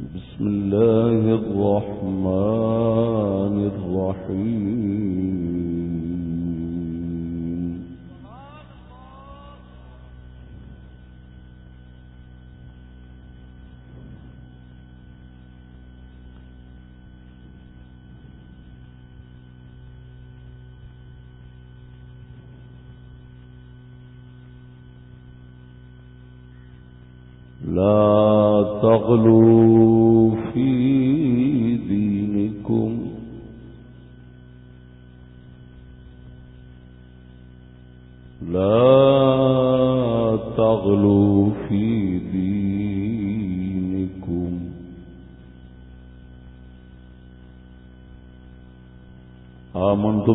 بسم الله الرحمن الرحيم. لا تغلوا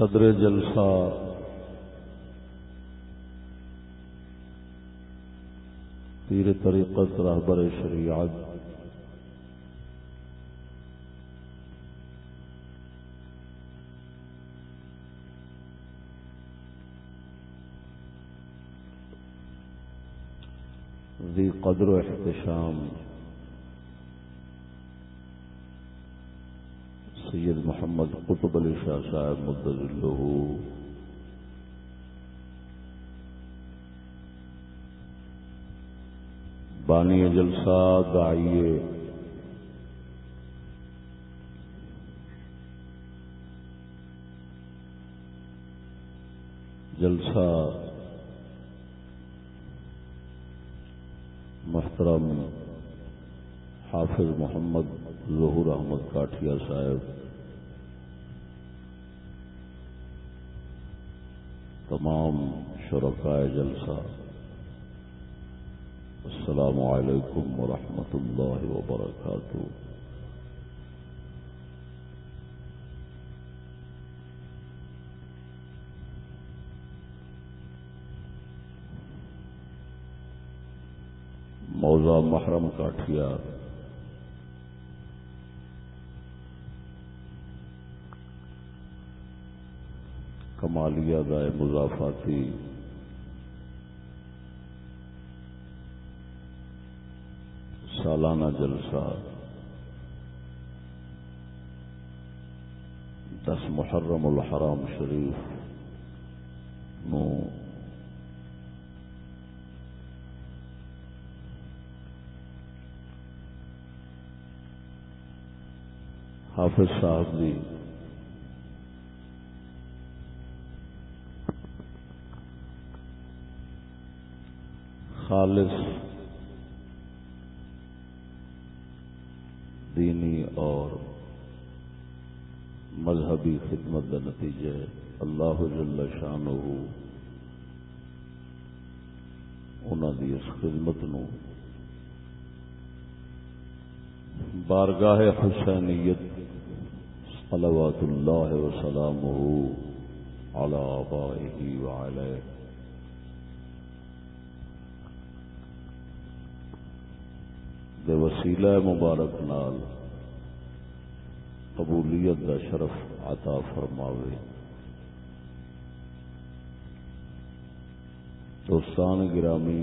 صدر جلسہ۔ پیر طریقت رہبر شریعت۔ ذی قدر و احتشام۔ سید محمد قطب علی شاہ صاحب مدد اللہ بانی جلسہ دائیے جلسہ محترم حافظ محمد ظہور احمد کاٹھیا صاحب، تمام شرکائے جلسہ، السلام علیکم ورحمۃ اللہ وبرکاتہ۔ موضوع محرم کاٹھیا کمالیہ دائے مضافاتی۔ سالانہ جلسہ۔ دس محرم الحرام شریف نو۔ حافظ صاحب دی خالص دینی اور مذہبی خدمت کا نتیجہ اللہ جل شان انہوں دی اس خدمت نو بارگاہ حسینیت صلوات اللہ وسلامہ علی آبائه وعلی دے وسیلہ مبارک نال قبولیت دا شرف عطا فرماوے۔ دوستان گرامی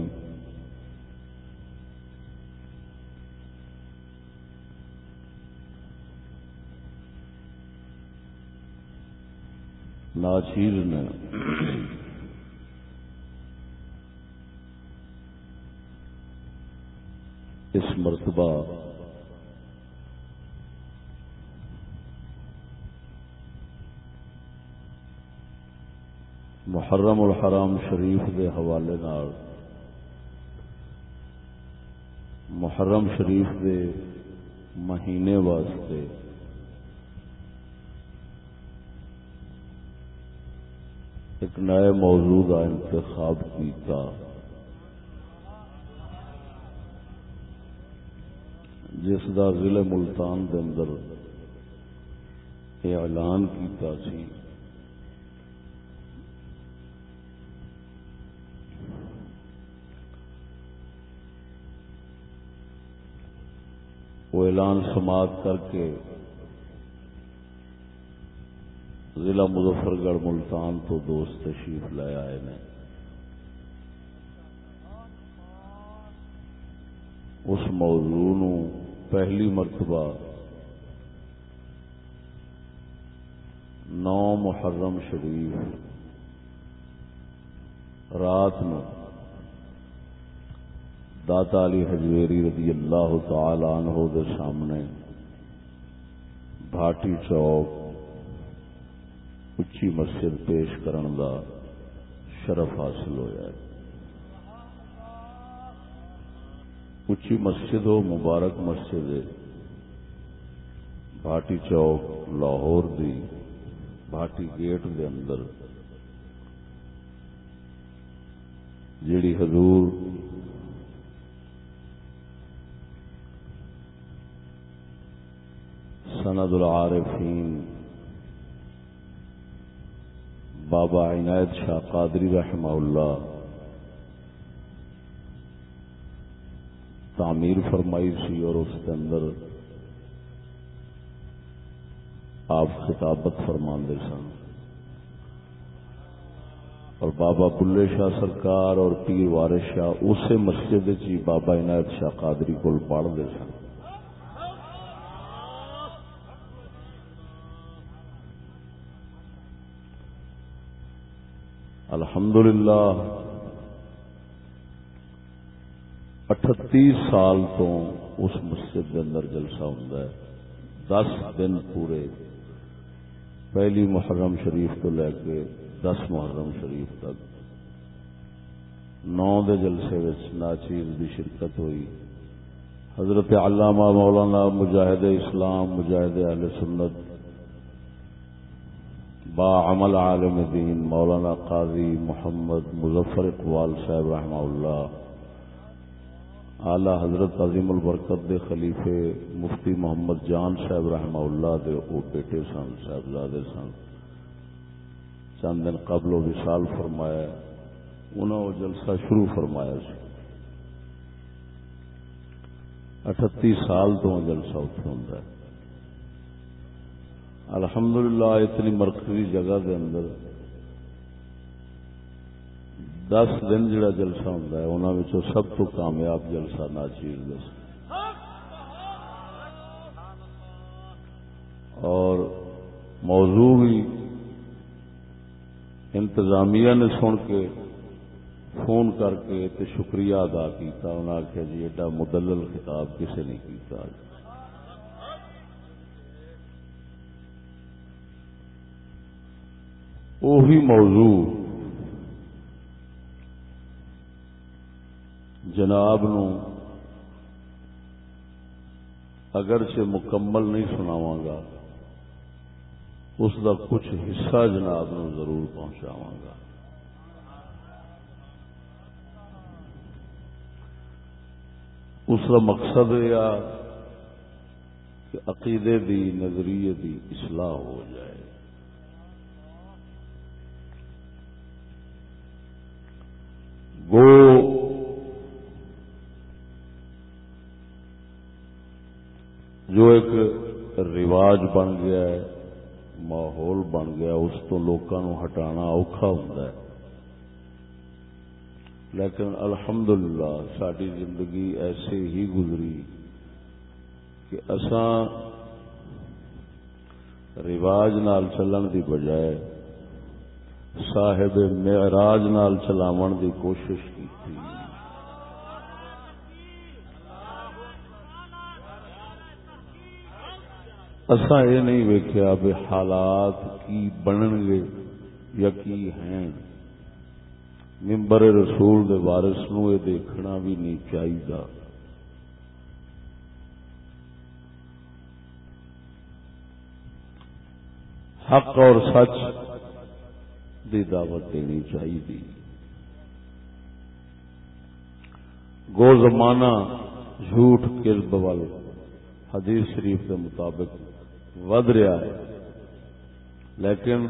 ناچیر نے اس مرتبہ محرم الحرام شریف کے حوالے محرم شریف کے مہینے واسطے ایک نئے موضوع کا انتخاب کیتا۔ جس کا ضلع ملتان کے اندر اعلان کیتا سی وہ اعلان سماعت کر کے ضلع مظفر گڑھ ملتان تو دوست تشریف لے آئے نے۔ اس موضوع نو پہلی مرتبہ نو محرم شریف رات نو داتا علی حجویری رضی اللہ تعالی عنہ دے سامنے بھاٹی چوک اچھی مسجد پیش کرن دا شرف حاصل ہوا ہے۔ اچھی مسجد ہو، مبارک مسجد بھاٹی چوک لاہور دی، بھاٹی گیٹ دے اندر۔ جیڑی حضور سند العارفین، بابا عنایت شاہ قادری رحمہ اللہ، تعمیر فرمائی سی اور اس کے اندر آپ خطابت فرما سن۔ اور بابا بلے شاہ سرکار اور پیر وارش شاہ، اسی مسجد چی بابا عنایت شاہ قادری کو پڑھتے سن۔ الحمدللہ اٹھتی سال تو اس مسجد کے اندر جلسہ ہوں دس دن پورے پہلی محرم شریف تو لے کے دس محرم شریف تک۔ نو دے جلسے ناچیز کی شرکت ہوئی۔ حضرت علامہ مولانا مجاہد اسلام، مجاہد اہل سنت با عمل عالم دین مولانا قاضی محمد مظفر اقبال صاحب رحمہ اللہ، اعلی حضرت عظیم البرکت دے خلیفے مفتی محمد جان صاحب رحمہ اللہ دے او بیٹے سن، صاحبزادے سن۔ چند دن قبل و وصال فرمایا انہوں نے جلسہ شروع فرمایا سی۔ اٹھتی سال تو جلسہ اتنے ہوں الحمدللہ، اتنی مرکزی جگہ دے اندر دس دن جڑا جلسہ ہوں انہوں سب تو کامیاب جلسہ ناچیر دس اور موضوع بھی انتظامیہ نے سن کے فون کر کے شکریہ ادا کیا انہیں آخیا جی ایڈا مدلل خطاب کسی نے کیتا۔ وہی موضوع جناب نو اگرچہ مکمل نہیں سناوا گا، اس کا کچھ حصہ جناب نو ضرور پہنچاوا گا۔ اس کا مقصد یہ کہ عقیدے دی، نظریے دی اصلاح ہو جائے۔ وہ جو ایک رواج بن گیا ہے، ماحول بن گیا، اس تو لوگوں ہٹانا اوکھا ہوں لیکن الحمدللہ ساری زندگی ایسے ہی گزری کہ اساں رواج نال چلن دی بجائے صاحب معراج نال چلاون دی کوشش کی اسا یہ نہیں ویکیا بھی حالات کی بنن گے یا کی ہیں۔ ممبر رسول دے وارث نو یہ دیکھنا بھی نہیں چاہیے حق اور سچ دی دعوت دینی چاہیے گو زمانہ جھوٹ کلب وال حدیث شریف کے مطابق ود رہا ہے۔ لیکن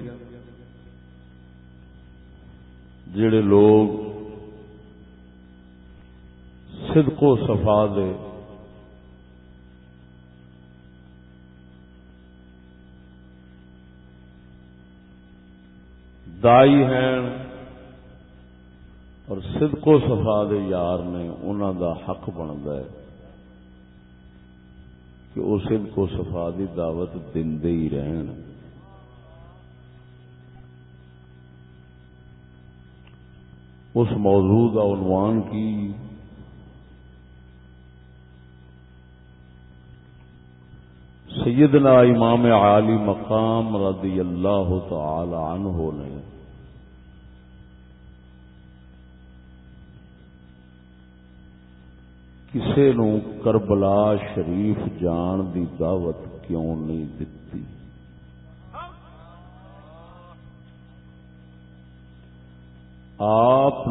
جڑے لوگ صدق و صفا دے دائی ہیں اور صدق و صفا دے یار نے انہوں دا حق بنتا ہے کہ وہ صدق و صفا دی دعوت دن دے ہی رہن۔ اس موضوع کا عنوان کی سیدنا امام عالی مقام رضی اللہ تعالی عنہ نے کسے نو کربلا شریف جان دی دعوت کیوں نہیں دتی؟ آپ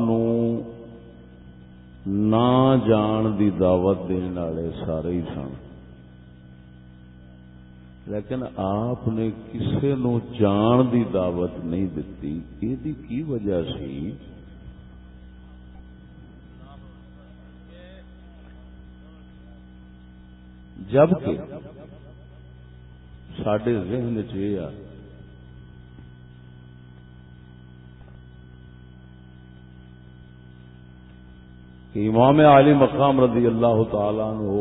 نہ جان دی دعوت دینے والے سارے ہی سن۔ لیکن آپ نے کسے نو جان دی دعوت نہیں دتی۔ یہ کی وجہ سی؟ جبکہ سڈے ذہن چ کہ امام علی مقام رضی اللہ تعالی عنہ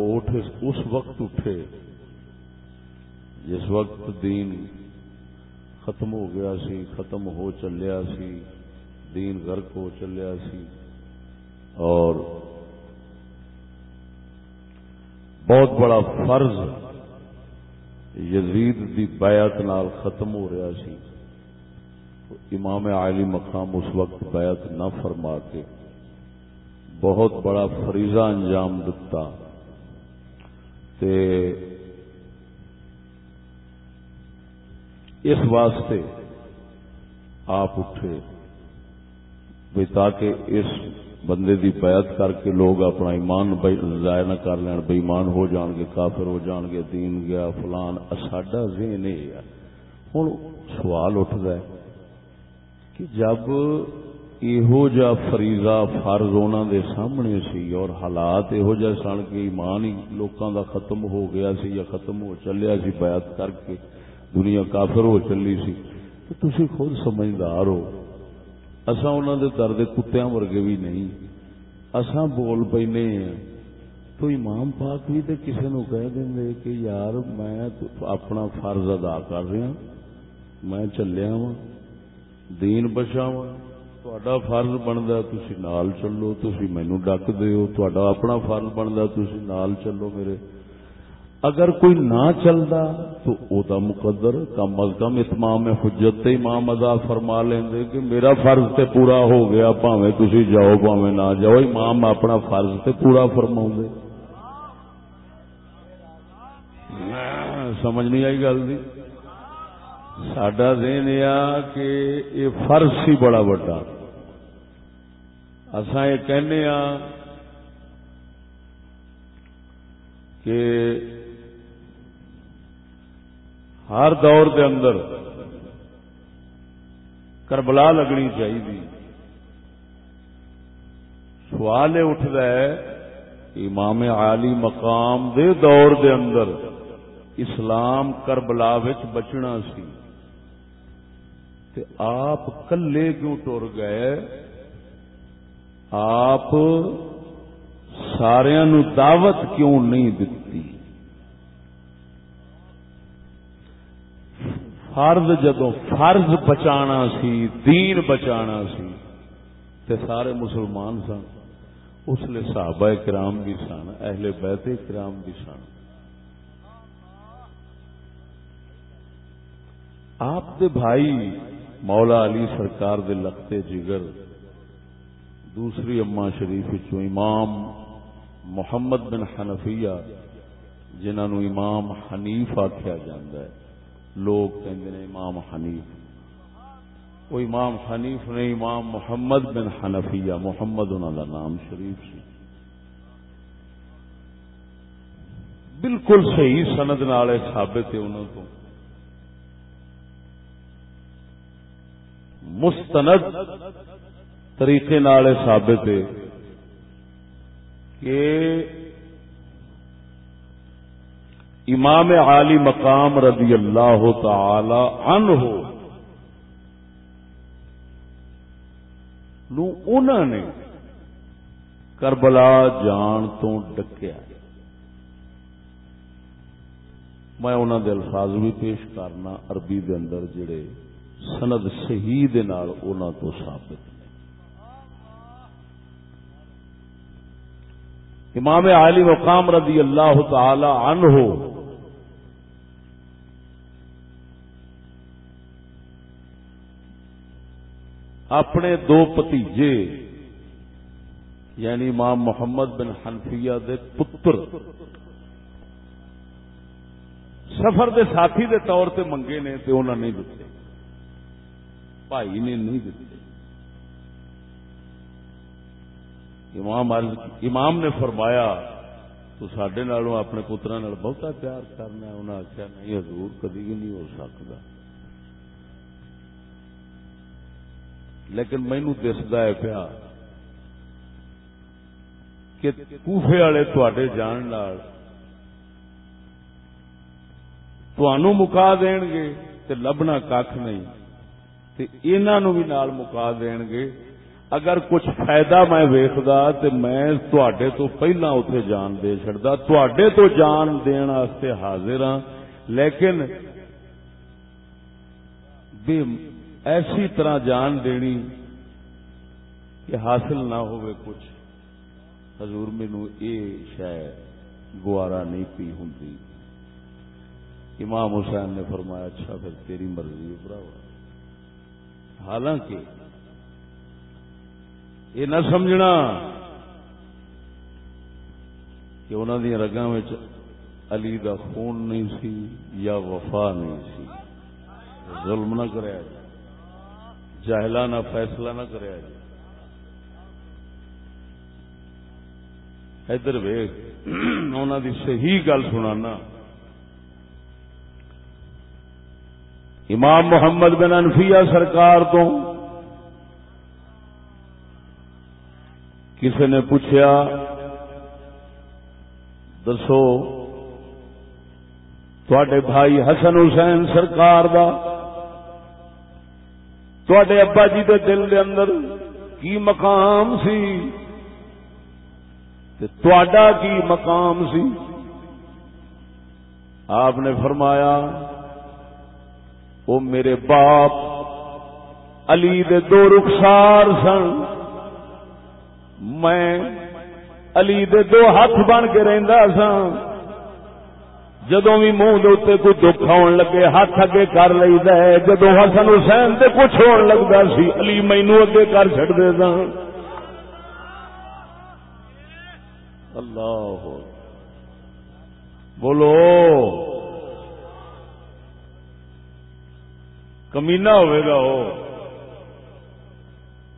اس وقت اٹھے۔ جس وقت دین ختم ہو گیا سی، ختم ہو چلیا سی، دین غرق ہو چلیا سی، اور بہت بڑا فرض یزید دی بیعت نال ختم ہو رہا سی۔ امام علی مقام اس وقت بیعت نہ فرما کے بہت بڑا فریضہ انجام دتا۔ تے اس واسطے آپ اٹھے بھی تاکہ اس بندے دی بیعت کر کے لوگ اپنا ایمان ضائع نہ کر لین بےمان ہو جان گے، کافر ہو جان گے، دین گیا، فلان۔ ساڈا ذہن یہ ہوں سوال اٹھتا ہے کہ جب یہو جا فریضہ فرض انہوں دے سامنے سی اور حالات یہو جہ سن کے ایمان ہی لوکاں دا ختم ہو گیا سی یا ختم ہو چلیا سی بیعت کر کے دنیا کافر ہو چلی سی۔ تو تسی خود سمجھدار ہو۔ اساں انہوں دے درد کتیاں ورگے بھی نہیں۔ اساں بول پینے ہیں۔ تو امام پاک بھی تے کسے نو کہہ دیں کہ یار میں اپنا فرض ادا کر رہا ہاں۔ میں چلیا وا دین بچاواں۔ تا فرض بنتا تھی نال چلو۔ تھی مینو ڈک دو اپنا فرض بنتا تھی نال چلو میرے۔ اگر کوئی نہ چلتا تو او دا مقدر کم از کم اتمام حجت تے امام ادا فرما لیں کہ میرا فرض تے پورا ہو گیا پاوے تھی جاؤ پاوے نہ جاؤ۔ امام اپنا فرض تے پورا فرما سمجھ نہیں آئی گل سڈا دین یہ کہ یہ فرض سی بڑا بڑا اسان یہ کہنے ہاں کہ ہر دور دے اندر کربلا لگنی چاہیے۔ سوال یہ اٹھتا ہے امام عالی مقام دے دور دے اندر اسلام کربلا بچنا سی۔ تے آپ کلے کیوں ٹر گئے؟ آپ سارا دعوت کیوں نہیں دتی؟ فرض جدو فرض بچانا سی، دین بچانا سی، تے سارے مسلمان سن، اس لیے صحابہ کرام بھی سن، اہل بیت کرام بھی سن۔ آپ دے بھائی مولا علی سرکار دے لگتے جگر، دوسری اما شریف چو امام محمد بن حنفیہ جنہوں امام حنیف آخیا جا لوگ کہتے امام حنیف۔ وہ امام حنیف نے امام محمد بن حنفیہ، محمد انہوں کا نام شریف سی۔ بالکل صحیح سند نال ثابت ہے انہوں کو۔ مستند طریقے نال ثابت ہے کہ امام عالی مقام رضی اللہ تعالی عنہ نو انہوں نے کربلا جان تو ڈکیا۔ میں انہوں دے الفاظ بھی پیش کرنا عربی دے اندر جڑے سند صحیح دے نال انہوں تو ثابت امام عالی مقام رضی اللہ تعالی عنہ اپنے دو پتیجے یعنی امام محمد بن حنفیہ دے پتر، سفر دے ساتھی دے طور تے منگے نے تے انہوں نے دیتے۔ بھائی نے نہیں دیتے۔ امام امام نے فرمایا، تو سڈے اپنے پترا بہتا پیار کرنا انہیں آخیا نہیں حضور کدی بھی نہیں ہو سکتا لیکن مینو دستا ہے پیا کہ کوفے والے تے جان مکا دین گے تے لبنا کھ نہیں تے انہوں بھی نال مکا دین گے اگر کچھ فائدہ میں ویخدا تو میں تڈے تو پہلا اتے جان دے چڑتا تڈے تو جان دن حاضر ہاں لیکن ایسی طرح جان دینی کہ حاصل نہ ہوئے کچھ۔ حضور مینو یہ شاید گوارا نہیں پی ہوں امام حسین نے فرمایا اچھا پھر تیری مرضی برا حالانکہ یہ نہ سمجھنا کہ انہوں دیا رگا علی دا خون نہیں سی یا وفا نہیں سی۔ ظلم نہ کرے۔ جاہلانہ فیصلہ نہ کرے جی ادھر ویگ انہوں دی صحیح گل سنانا۔ امام محمد بن انفیہ سرکار تو کسی نے پوچھا دسو تھے بھائی حسن حسین سرکار دا تے ابا جی دے دل دے اندر کی مقام سی کی مقام سی آپ نے فرمایا وہ میرے باپ علی دے دو رخسار سن میں علی دے دو ہاتھ بن کے رہندا سا جدو بھی منہ دے کوئی دکھ آن لگے، ہاتھ اگے کر لی جدو حسن حسین تے کچھ ہون لگتا سی، علی مینو اگے کر چڑ دے سا اللہ بولو۔ کمینا ہوئے گا وہ۔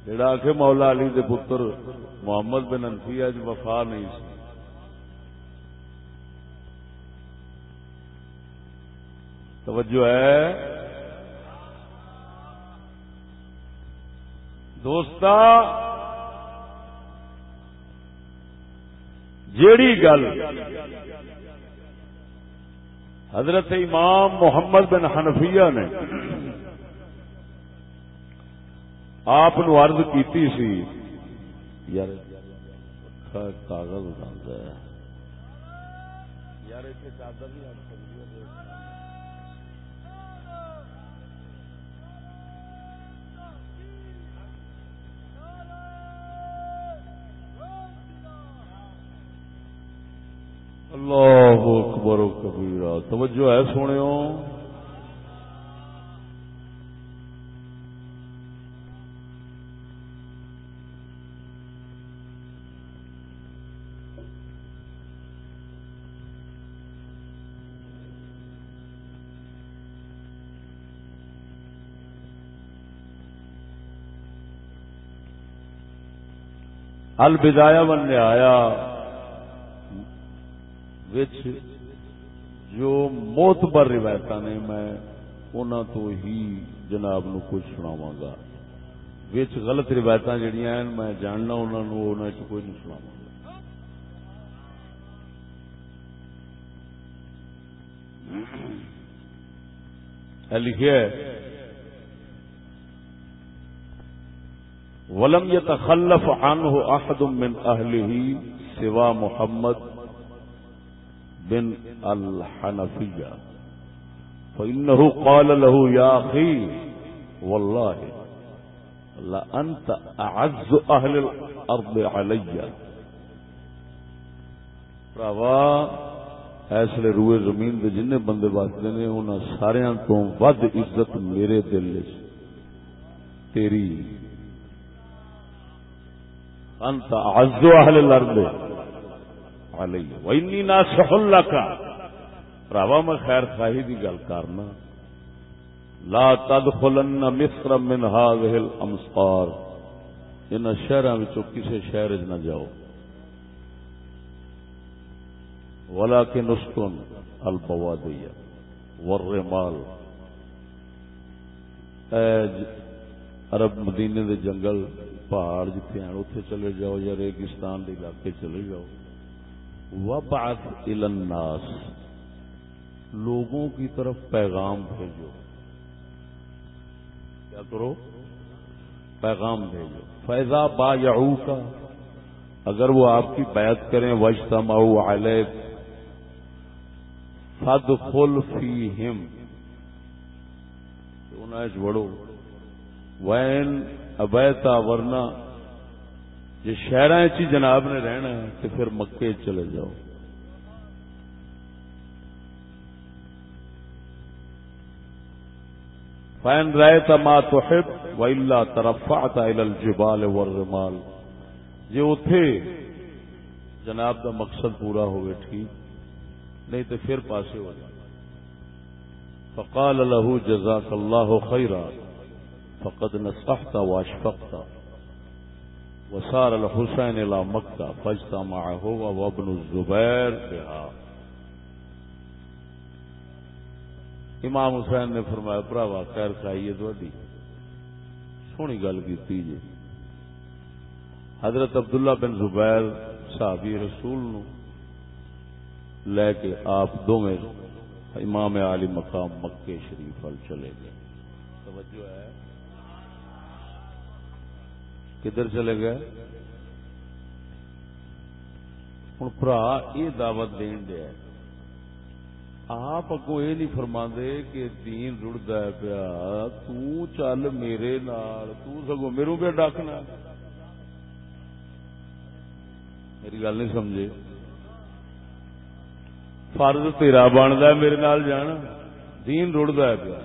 جڑا آخ مولا علی دے پتر محمد بن انفیہ وفا نہیں سی۔ توجہ ہے۔ دوست جیڑی گل حضرت امام محمد بن حنفیہ نے آپ ارد کی سی، یار، کاغذ یار، اتنے چادر اللہ اکبر و کبیرہ۔ توجہ ہے سونے البدایا بن آیا۔ وچ جو موتبر روایت نے میں انہوں تو ہی جناب نو کچھ سناوا گا وچ غلط روایت جہیا میں جاننا انہوں نے کوئی نہیں سناوا گا لکھے ولم يتخلف عنه احد من اهله سوا محمد بن الحنفية فإنه قال له يا أخي والله لأنت أعز أهل الأرض علي روا ایسے روئے زمین دے جن بندے واسطے نے، انہاں سارے تو ود عزت میرے دل تیری، انت اعز اهل الارض۔ علی وانی ناصح لك راوا میں خیر خواہی دی گل کرنا. لا تدخلن مصر من هذه الامصار. ان شہراں وچوں کسے شہر وچ نہ جاؤ. ولكن اسكن البواديه والرمال. عرب مدینے دے جنگل، پہاڑ جتنے ہیں اتنے چلے جاؤ یا ریگستان کے علاقے چلے جاؤ. وبعث الى الناس۔ لوگوں کی طرف پیغام بھیجو۔ کیا کرو؟ پیغام بھیجو۔ فیضا با کا اگر وہ آپ کی بیعت کریں وجتما علیہ فد خل فی ہم انہیں وین ابیتا، ورنہ جی شہر چی جناب نے رہنا ہے تو پھر مکے چلے جاؤ۔ فین رائے تا تو حب و اللہ ترفا الجبال والرمال۔ جی اتے جناب دا مقصد پورا ہوئے ٹھیک، نہیں تو پھر پاسے ہو جائے۔ فقال له جزاك الله خيرا، فقد نصحت واشفقت وصار الحسين الى مكه فاجتمع هو وابن الزبير بها امام حسین نے فرمایا براوا خیر خائیے تھوڑی سونی گل کی جی۔ حضرت عبداللہ بن زبیر صحابی رسول نو لے کے آپ دونوں امام علی مقام مکے شریف وال چلے گئے۔ توجہ ہے۔ کدھر چلے گئے؟ ہوں برا یہ دعوت دین دیا آپ اگو یہ نہیں فرما دے کہ دین رڑتا ہے پیا تل میرے نال تگو میرے پہ ڈاکنا میری گل نہیں سمجھے۔ فرض تیرا بنتا میرے نال جانا دین رڑتا ہے پیا۔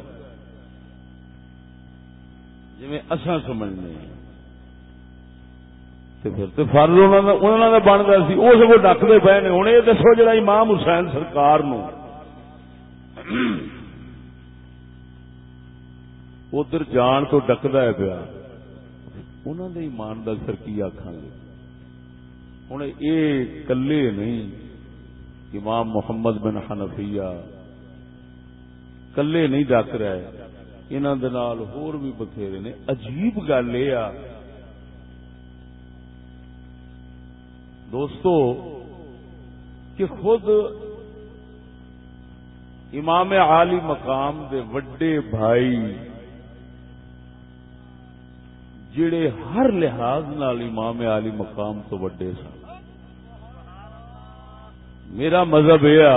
جی اصا سمجھنے ہیں۔ فرض انہوں نے بنتا سی۔ وہ سب ڈکتے پے نے ہوں یہ دسو جا امام حسین سرکار نو۔ ادھر جان تو ڈکتا ہے پیا۔ انہوں نے ایمان کا پھر کی آخان گے؟ ہوں یہ کلے نہیں امام محمد بن حنفیہ کلے نہیں ڈک رہے انہوں ہور بھی بتھیرے نے۔ عجیب گل یہ آ دوستو، کہ خود امام عالی مقام دے وڈے بھائی، جڑے ہر لحاظ نال امام علی مقام تو وڈے سن۔ میرا مذہب یہ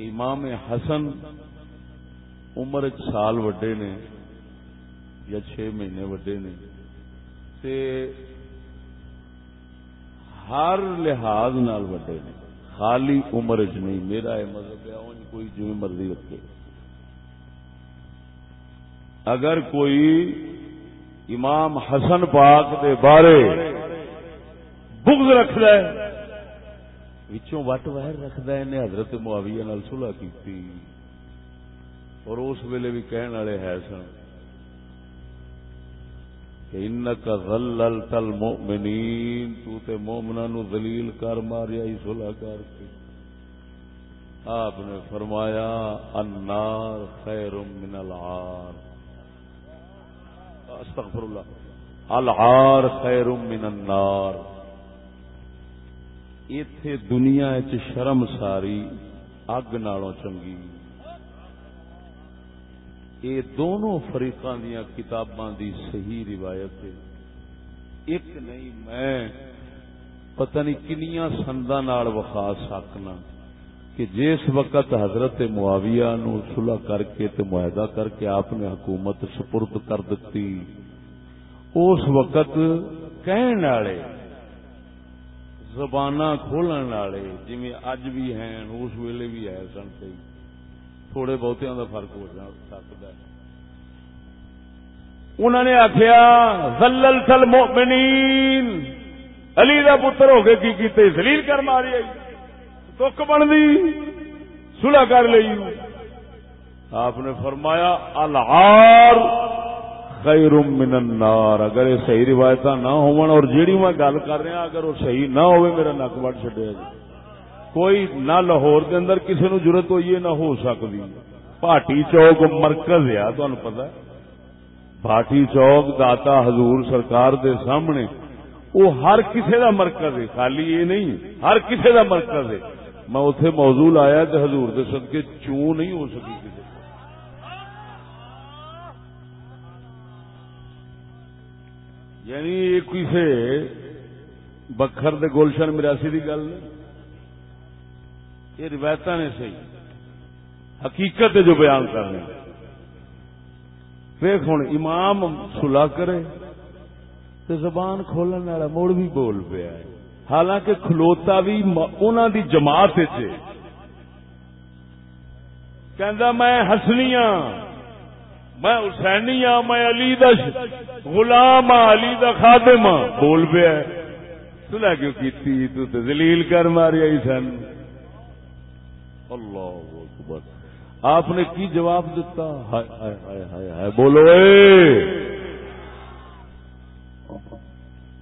امام حسن عمر ایک سال وڈے نے یا چھ مہینے وڈے نے، تے ہر لحاظ نال وڈے نے۔ خالی عمر چ نہیں، میرا یہ مذہب ہے کوئی جی مرضی رکھے۔ اگر کوئی امام حسن پاک دے بارے بغض رکھ وچوں وٹ وہر رکھدا ہے حضرت معاویہ نال صلح کیتی۔ اور اس ویلے بھی کہن والے ہے سن کہ انکا ذللت المؤمنین تو تے مومناں نو ذلیل کر ماریا، ہی صلح کر کے۔ آپ نے فرمایا، النار خیر من العار۔ استغفر اللہ العار خیر من النار۔ ایتھے دنیا چ شرم ساری، اگ نالوں چنگی۔ یہ دونوں فریقاں دیا کتاباں دی صحیح روایت ہے۔ ایک نہیں، میں پتہ نہیں کنیا سندا نال وخا سکنا کہ جس وقت حضرت معاویہ نو صلح کر کے تے معاہدہ کر کے آپ نے حکومت سپرد کر دیتی اس وقت کہن والے زبان کھولن والے جی اج بھی ہیں، اس ویلے بھی ہے سن کئی تھوڑے بہتیا کا فرق ہو سکتا ہے۔ انہوں نے آخیا زلل سل مومنین علی کا پتر ہو کے کی کیتے؟ زلیل کر ماری تک بن دی سلح کر لی آپ نے فرمایا الہار خیر من النار۔ اگر یہ صحیح روایت نہ ہون اور جیڑی میں گل کر رہا، اگر وہ صحیح نہ ہوئے، میرا نک وٹ چڈیا جی کوئی نہ لاہور کے اندر کسی نو ضرورت ہوئی نہ ہو سکتی پاٹی چوک مرکز ہے تمہیں پتا بھاٹی چوک داتا حضور سرکار دے سامنے۔ وہ ہر کسے دا مرکز ہے، خالی یہ نہیں، ہر کسے دا مرکز ہے۔ میں اتے موضوع آیا تو حضور دے صدقے چون نہیں ہو سکی کسی یعنی کسی بکھر دے گلشن مراسی کی گل نہیں۔ یہ روایت نے صحیح حقیقت جو بیان کرنے ویخ ہوں امام سلا کرے تو زبان کھولن والا مڑ بھی بول پیا ہے۔ حالانکہ کھلوتا بھی انہوں دی جماعت کہ میں ہسنی ہوں میں حسینی ہاں میں علی دا غلام ہاں علی دا خادم ہاں۔ بول پیا سلا کیوں کیتی، تو ذلیل کر ماری آئی سن۔ اللہ اکبر۔ آپ نے کی جواب دیتا ہائے ہائے ہائے ہائے بولو اے۔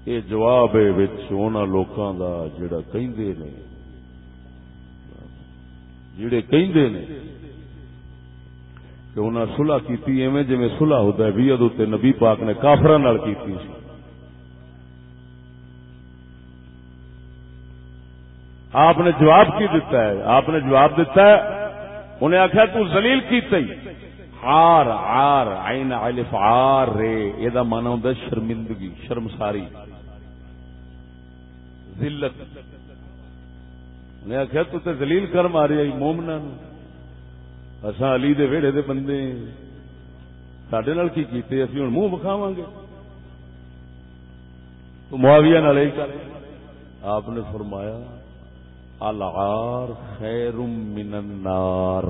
یہ جواب ہے وچ لوکاں دا جڑا کہندے نے۔ جڑے کہندے نے کہ انہیں سلح کی ایویں جی سلح ہوتا ہے بھی ادو نبی پاک نے کافر کی آپ نے جواب کی دیتا ہے، آپ نے جواب دیتا ہے۔ انہیں آخیا تو زلیل کی ہار آر آئین الف آر رے، یہ من ہوں شرمندگی، شرمساری۔ ذلت۔ انہیں آخیا تو تے زلیل کر ماری آئی مومنا اصا علی دے ویڑے دے بندے سڈے نال کی کیتے؟ اسی ہوں منہ بکھاو گے۔ تو معاویہ نال آپ نے فرمایا العار خیر من النار۔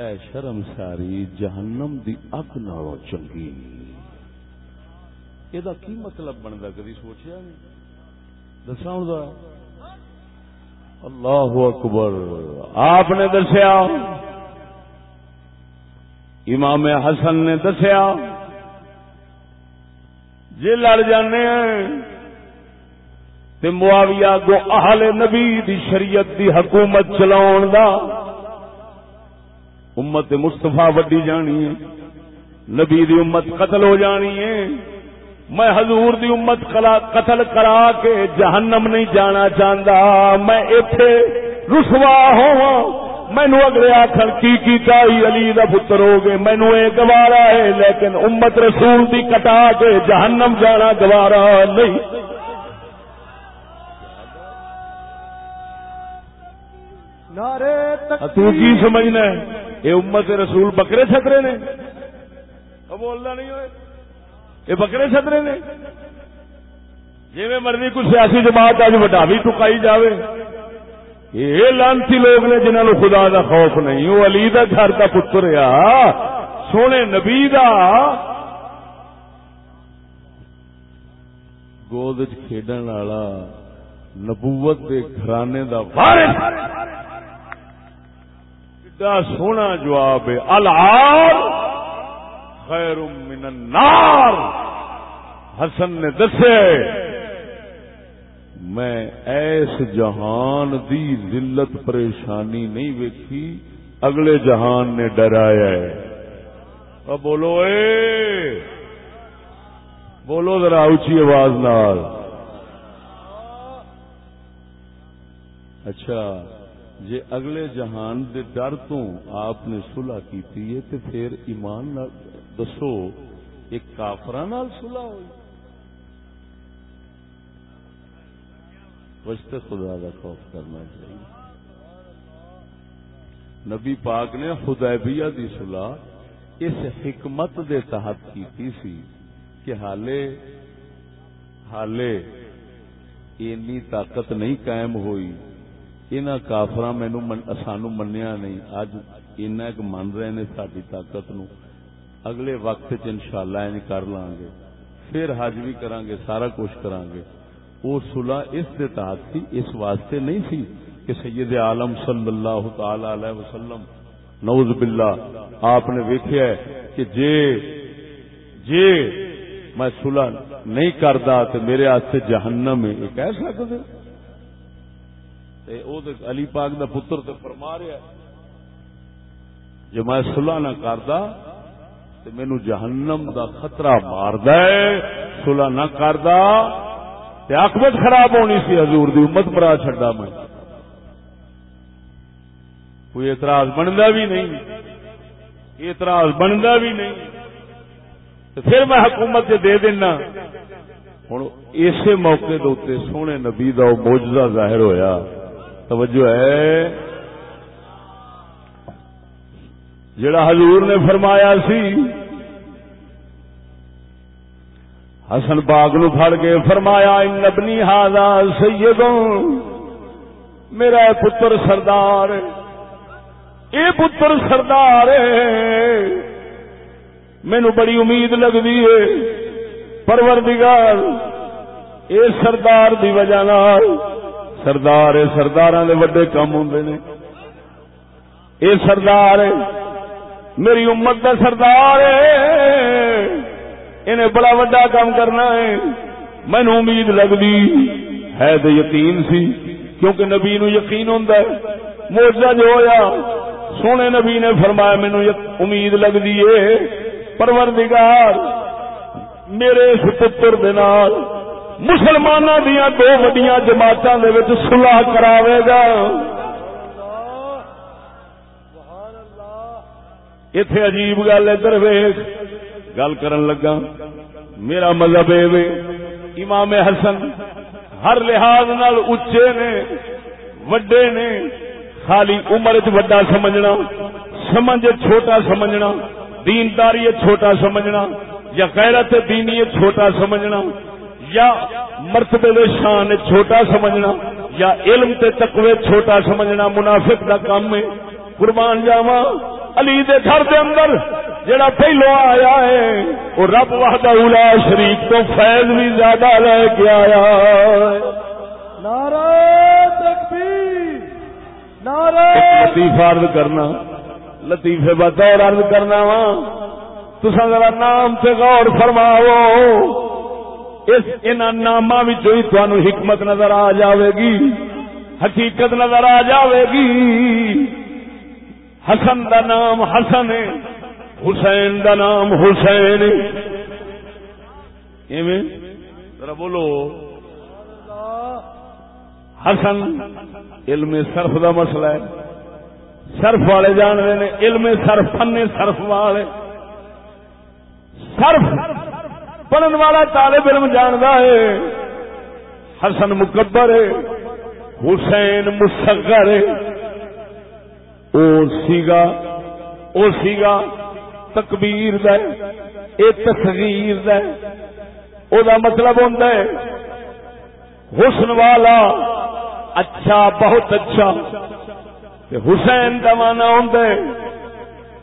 اے شرم ساری جہنم دی اگ نالوں چنگی۔ یہ کی مطلب بنتا کدی سوچیا نہیں؟ دسا اللہ اکبر۔ آپ نے دسیا۔ امام حسن نے دسیا۔ جی لڑ جانے تو معاویہ گو اہل نبی دی شریعت دی حکومت چلاؤ دا۔ امت مستفا وڈی جانی ہے۔ نبی دی امت قتل ہو جانی ہے۔ میں حضور دی امت قتل کرا کے جہنم نہیں جانا چاہتا میں اتے رسوا ہوا مینو اگلے آخر کی کیتا ہی علی دا پتر ہو گئے؟ مینو یہ گوارا ہے، لیکن امت رسول دی کٹا کے جہنم جانا گوارا نہیں۔ تو کی سمجھنا ہے؟ یہ امت رسول بکرے چھترے نے۔ بولنا نہیں ہوئے۔ یہ بکرے چھترے نے۔ جی مرضی کوئی سیاسی جماعت اج وڈا بھی ٹکائی جائے یہ لانتی لوگ نے جنہوں خدا دا خوف نہیں وہ علی دا گھر کا پتر آ، سونے نبی دا۔ گود کھیڈن والا نبوت کے گھرانے دا وارث۔ سونا جواب ہے۔ خیر من النار۔ حسن نے دسے، میں ایس جہان دی ذلت پریشانی نہیں ویکھی، اگلے جہان نے ڈرایا ہے۔ اب بولو اے، بولو ذرا اچھی آواز نال۔ اچھا۔ جی اگلے جہان دے ڈر تو آپ نے سلح کی پھر ایمان دسو، ایک کافر سلح ہوئی۔ وجتے خدا کا خوف کرنا چاہیے۔ نبی پاک نے خدیبیہ دی صلح اس حکمت دے تحت کی سی کہ حالے حالے اینی طاقت نہیں قائم ہوئی۔ ان کافر مینو سانو منیا نہیں اج اینا من رہے نے ساری طاقت نو اگلے وقت چ انشاءاللہ ان کر لیں گے پھر حج بھی کران گے سارا کچھ کران گے وہ صلح اس دے تھی اس واسطے نہیں تھی کہ سید عالم صلی اللہ تعالی علیہ وسلم نوز باللہ آپ نے ویکھیا کہ جے جے میں صلح نہیں کردا تے میرے واسطے جہنم ہے یہ کہہ سکدے تے او تے علی پاک دا پتر تے فرما رہا ہے جے میں صلح نہ کردا تے مینوں جہنم دا خطرہ ماردا ہے، صلح نہ کردا آکمت خراب ہونی سی حضور دی، امت برا چڈا میں۔ کوئی اعتراض بنتا بھی نہیں اعتراض بنتا بھی نہیں۔ پھر میں حکومت دے دینا۔ ہوں اسی موقع دے سونے نبی کا موجودہ ظاہر ہویا۔ توجہ ہے۔ جڑا حضور نے فرمایا سی، حسن باغ نو پھڑ کے فرمایا نبنی ہاضا سید، میرا پتر سردار، اے پتر سردار مینو بڑی امید لگتی ہے۔ پروردگار، اے سردار دی وجہ سردار سردار دے وڈے کام ہوں نے۔ اے سردار میری امت دا سردار ہے۔ انہیں بڑا وڈا کام کرنا ہے۔ مینو امید لگتی ہے تو یقین سی، کیونکہ نبی نو یقین ہوں موجہ جو ہویا، سونے نبی نے فرمایا مینو امید لگتی ہے۔ پروردگار، میرے اس پتر دال مسلمان دیا دو وڈیاں جماعتوں کے سلاح کراوے گا۔ اتے عجیب گل ہے درویش گل کرن لگا میرا مذہب امام حسن ہر لحاظ نال اچے نے، وڈے نے، خالی عمر چ وڈا سمجھنا، سمجھ چھوٹا سمجھنا، دینداری چھوٹا سمجھنا، یا غیرت دینی چھوٹا سمجھنا یا مرتبے دے شان چھوٹا سمجھنا یا علم تے تقوی چھوٹا سمجھنا منافق دا کام ہے۔ قربان جاواں علی دے گھر دے اندر جڑا پہلو آیا ہے وہ رب وحدہ اولا شریف تو فیض بھی زیادہ لے کے آیا نعرہ تکبیر نعرہ لطیفہ عرض کرنا لطیفے بطور عرض کرنا وا تسا ذرا نام سے غور فرماؤ۔ اس ان نامہ ہی تھانو حکمت نظر آ جاوے گی۔ حقیقت نظر آ جاوے گی۔ حسن دا نام حسن ہے، حسین دا نام حسین ذرا بولو۔ حسن علم صرف دا مسئلہ ہے۔ سرف والے جان رہے ہیں، علم سرف فن سرف والے سرف پڑھن والا طالب علم جانتا ہے۔ حسن مکبر ہے، حسین مسگر ہے۔ او سیگا او سیگا تکبیر دے اے تصغیر دے او دا مطلب ہوتا ہے، حسن والا اچھا بہت اچھا۔ تے حسین کا مانا ہوتا ہے،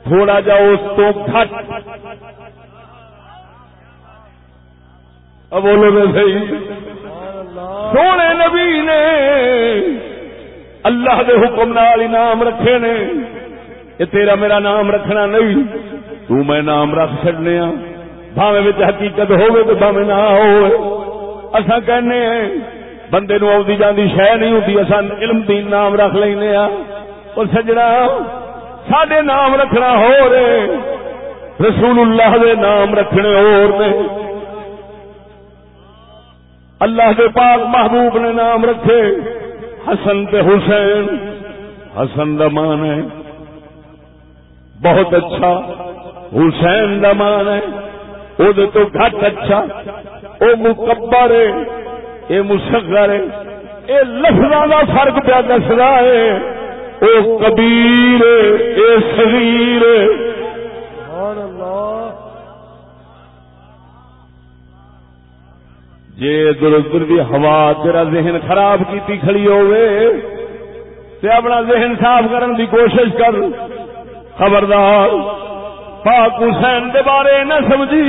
تھوڑا جا اس تو گھٹ۔ اب بولو میں صحیح سونے نبی نے اللہ دے حکم نال انعام رکھے نے۔ یہ تیرا میرا نام رکھنا نہیں۔ تو میں نام رکھ چڑنے ہاں بھاوے حقیقت ہوگی تو بھاوے نہ ہو اصا کہنے ہیں، بندے نو آدھی جاندی شہ نہیں ہوتی اصا علم دین نام رکھ لینے ہاں اور سجنا سڈے نام رکھنا ہو رہے۔ رسول اللہ دے نام رکھنے اور نے اللہ کے پاک محبوب نے نام رکھے، حسن تے حسین، حسن مان ہے۔ بہت اچھا حسین مان ہے۔ وہ تو گھٹ اچھا۔ وہ مکبر ہے یہ مسگر ہے۔ یہ لفظوں کا فرق پیا دستا ہے۔ وہ کبیر اے صغیر جی ادھر ادھر کی ہوا تیرا ذہن خراب کی کھڑی ہوئے تے اپنا ذہن صاف کرن دی کوشش کر۔ خبردار، پاک حسین دے بارے نہ سمجھی۔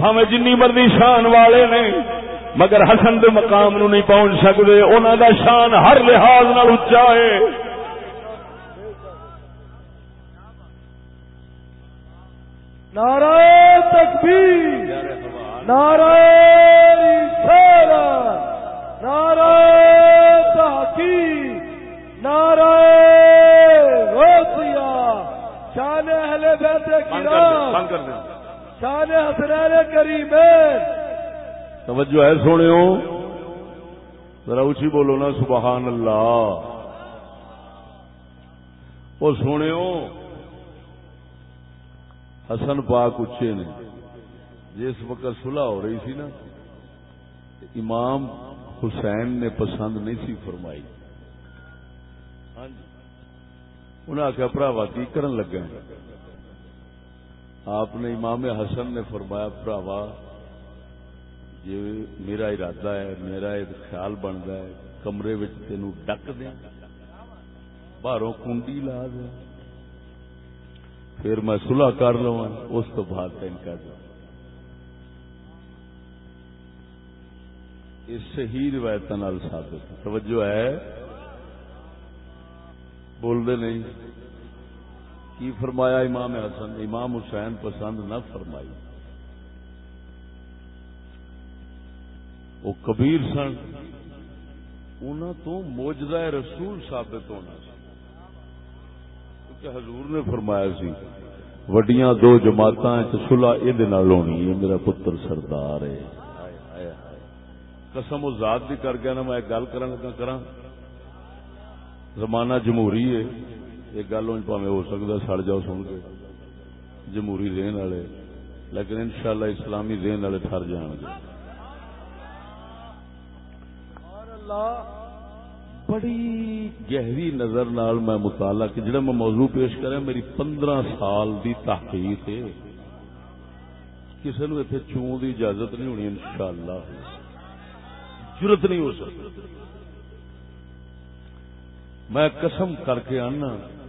ہمیں جنی مرضی شان والے نے، مگر حسن دے مقام نو نہیں پہنچ سکتے انہوں دا شان ہر لحاظ نال اچا ہے۔ نعرہ تکبیر، نعرہ شان حسنین توجہ ہے سونے ذرا اچھی بولو نا سبحان اللہ۔ وہ سونے حسن پاک اچے نے۔ جس وقت صلح ہو رہی سی نا امام حسین نے پسند نہیں سی فرمائی۔ ہاں جی۔ انہیں آخیا پراوا کی کرن لگا آپ نے امام حسن نے فرمایا، پراوا جی میرا ارادہ ہے، میرا ایک خیال بنتا ہے، کمرے تین ڈک دیا، باہروں کنڈی لا دیا، پھر میں سلح کر لوا اس تو بعد تین کر دوں اس صحیح روایت ثابت، توجہ ہے؟ بول دے نہیں۔ کی فرمایا امام حسن، امام حسین پسند نہ فرمائی۔ وہ کبیر سن ان تو موجدہ رسول ثابت ہونا کیونکہ حضور نے فرمایا سی، وڈیاں دو جماعت سلا یہ ہونی ہے میرا پتر سردار ہے۔ قسم و ذات بھی کر گیا نا، میں گل کر لگا کرا زمانہ جمہوری ہے۔ یہ گل پاوے ہو سکتا سڑ جاؤ سن کے۔ جمہوری دین والے۔ لیکن انشاءاللہ اسلامی دین والے ٹر جان گے۔ بڑی گہری نظر نال میں مطالعہ کہ جڑا میں موضوع پیش کرا، میری پندرہ سال دی تحقیق ہے۔ کسی نو اتنے چون کی اجازت نہیں ہونی، انشاءاللہ۔ ضرورت نہیں ہو سکتی۔ میں قسم کر کے آنا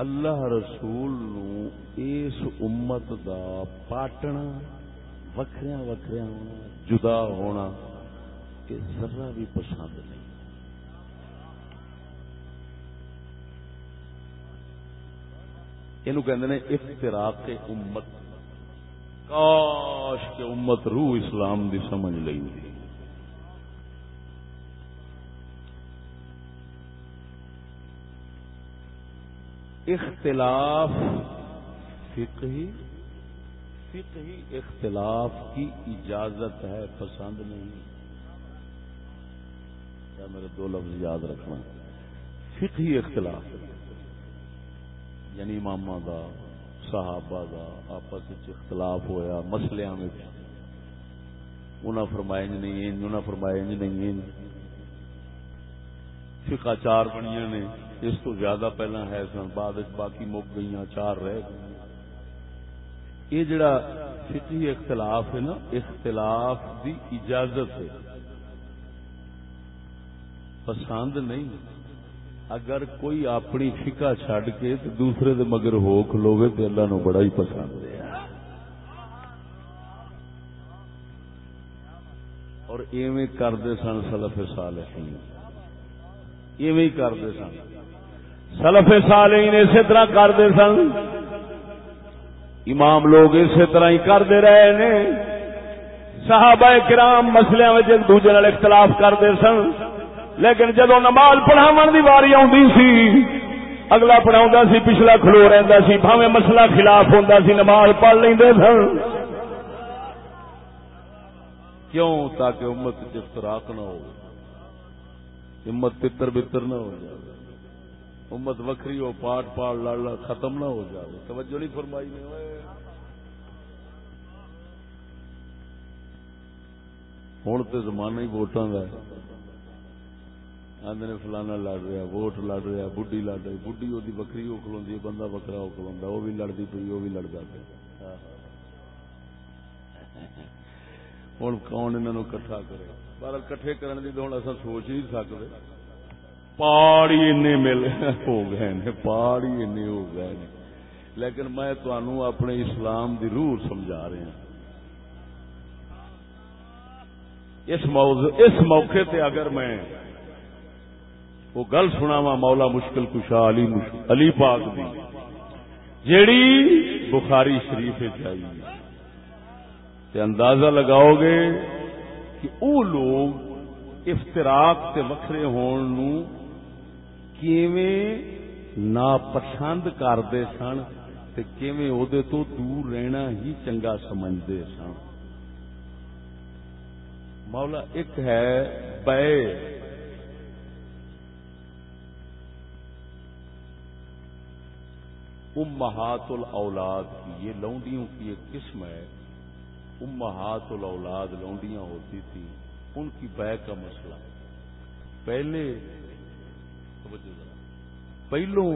اللہ رسول نو اس امت دا پاٹنا وکھریا وکھریا ہونا جدا ہونا کہ ذرا بھی پسند نہیں۔ یہ کہ افتراق امت۔ کاش کے امت روح اسلام دی سمجھ لئی اختلاف فقہی فقہی اختلاف کی اجازت ہے، پسند نہیں۔ کیا میرے دو لفظ یاد رکھنا فقہی اختلاف یعنی امام دا، صحابہ دا، آپس اختلاف ہویا مسلیاں میں۔ انہاں فرمایا انج نہیں انج انہاں فرمایا انج نہیں انج فقہ چار بنیاں نے۔ اس تو زیادہ پہلا ہے سن، بعد باقی مک گئی چار رہ گئی یہ جڑا فقہی اختلاف ہے نا، اختلاف دی اجازت ہے۔ پسند نہیں۔ اگر کوئی اپنی فکا چڈ کے تو دوسرے دے مگر ہو کھلوے تو اللہ نو بڑا ہی پسند ہے۔ اور ایویں کرتے سن سلف صالحین۔ ایویں کرتے سن۔ سلف صالحین اسی طرح کرتے سن۔ امام لوگ اسی طرح ہی کرتے رہے نے۔ صحابہ کرام مسلیاں ایک دوجے اختلاف کرتے سن۔ لیکن جدو نماز پڑھاو کی واری سی، اگلا پڑھا سی، پچھلا کھلو سی بھاوے مسئلہ خلاف ہوتا سی، نماز پڑھ لیں سن۔ کیوں؟ تاکہ امت چفتراک نہ ہو امت پتر بتر نہ ہو جائے۔ امت وکری ہو، پاٹ پاٹ لڑ لڑ، ختم نہ ہو جائے۔ توجہ نہیں فرمائی نہیں ہوں تو زمانہ ہی ووٹان کا آدھے فلانا لڑ رہا ووٹ لڑ رہا بڈی لڑ رہی بڈی وہ بکری وہ کلو بندہ بکرا وہ کلو وہ بھی لڑتی پی وہ بھی لڑتا پیا ہوں کون انہوں کٹھا کرے؟ پر کٹھے کرنے کی تو ہوں اصل سوچ نہیں سکتے پہاڑی مل ہو گئے پہاڑی ہو گئے لیکن میں تنوع اپنے اسلام دی روح سمجھا رہا ہاں۔ اس موضوع اس موقع تے اگر میں وہ گل سنا وا مولا مشکل کشا علی علی پاک دی، جیڑی بخاری شریف تے اندازہ لگاؤ گے کہ او لوگ افطراک سے وکھرے ہون نو کیویں ناپسند کرتے سن تے کیویں او دے تو دور رہنا ہی چنگا سمجھتے سن۔ مولا، ایک ہے بے۔ امہات الاولاد کی، یہ لونڈیوں کی ایک قسم ہے۔ امہات الاولاد لونڈیاں ہوتی تھی ان کی بے کا مسئلہ۔ پہلے پہلو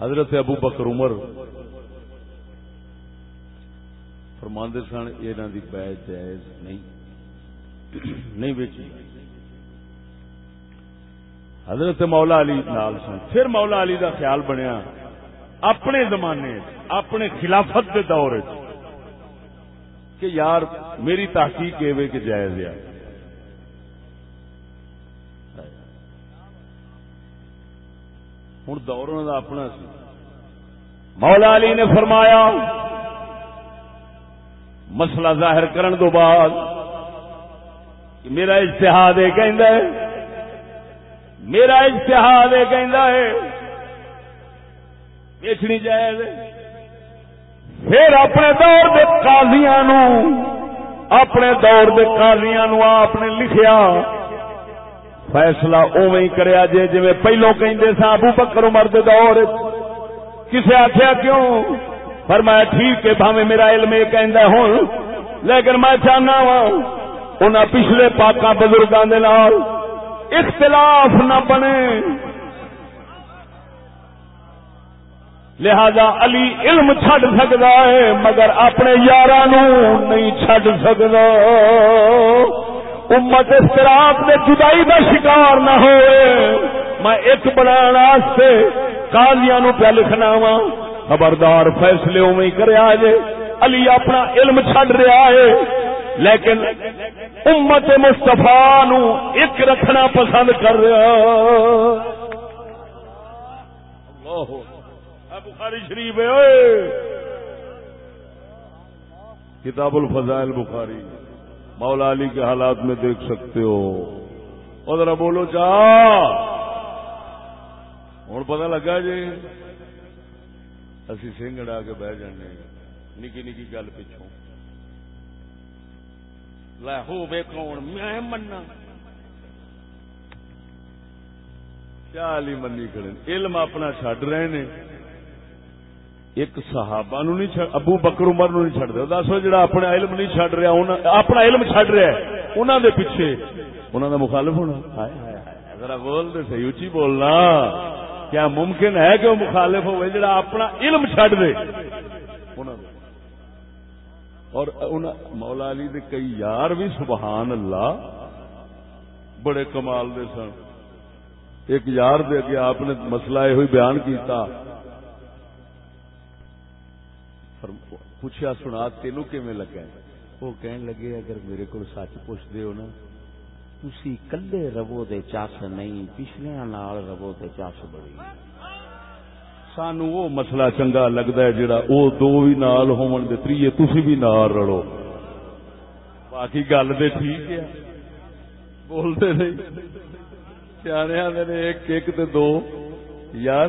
حضرت ابو بکر عمر فرماندے سن یہاں کی بے جائز نہیں نہیں بیچی۔ حضرت مولا علی نال سن۔ پھر مولا علی دا خیال بنیا اپنے زمانے اپنے خلافت کے دور کہ یار، میری تحقیق یہ کہ جائز ہے۔ ہوں دور انہوں کا اپنا سی۔ مولا علی نے فرمایا، مسئلہ ظاہر کرن دو بعد میرا اشتہاد یہ کہ میرا اشتہاد ہے بیچنی جائز پھر اپنے دور کے قاضیاں نو اپنے دور کے قاضیاں نو آپ نے لکھیا۔ فیصلہ اوے ہی کریا جے جی پہلو کہندے سا ابو بکر عمر دے دور کسے آخیا کیوں؟ پر ٹھیک ہے بھاوے میرا علم یہ کہندا ہوں لیکن میں چاہنا وا، انہاں پچھلے پاکاں بزرگاں دے نال اختلاف نہ بنے۔ لہذا علی علم چھڈ سکتا ہے، مگر اپنے یار نہیں چھڈ سکتا امت استراف میں جدائی کا شکار نہ ہوئے۔ میں ایک بنا کالیا نو پیا لکھنا وا خبردار فیصلے اوی کرے جے۔ علی اپنا علم چھڈ رہا ہے۔ لیکن امت مستفا نو ایک رکھنا پسند کر رہا۔ بخاری شریف کتاب الفضائل بخاری۔ مولا علی کے حالات میں دیکھ سکتے ہو۔ ذرا بولو چاہ ہوں پتا لگا جی۔ اسی سنگ اڑا کے بہ جانے۔ نکی نکی گل پچھوں۔ ہو کون، میں مننا کیا علی منی کھڑے علم اپنا چڈ رہے نے ایک صحابہ نو نہیں چھڑ ابو بکر عمر نو نہیں چھڑ دے دسو جڑا اپنا علم نہیں چھڑ رہا انہاں اپنا علم چھڑ رہا ہے۔ انہاں دے پیچھے انہاں دا مخالف ہونا۔ ہائے ہائے ذرا بول دے صحیح، اونچی بولنا۔ کیا ممکن ہے کہ وہ مخالف ہوئے جڑا اپنا علم چھڑ دے؟ انہاں دے۔ اور مولا علی دے کئی یار بھی سبحان اللہ، بڑے کمال دے سن۔ ایک یار دے اگے آپ نے مسئلہ یہ بیان کیتا۔ پوچھا سنا تینو کیویں لگا وہ کہن لگے اگر میرے کو سچ پوچھتے ہو نا تھی کلے ربو دے چس نہیں پچھلے نال ربو دے چس بڑی سانو وہ مسئلہ چنگا لگتا ہے جڑا وہ دو بھی نال ہون دے تریے تسی بھی نال رڑو باقی گل تو ٹھیک ہے۔ بولتے نہیں۔ سیانے نے ایک ایک تے دو۔ یار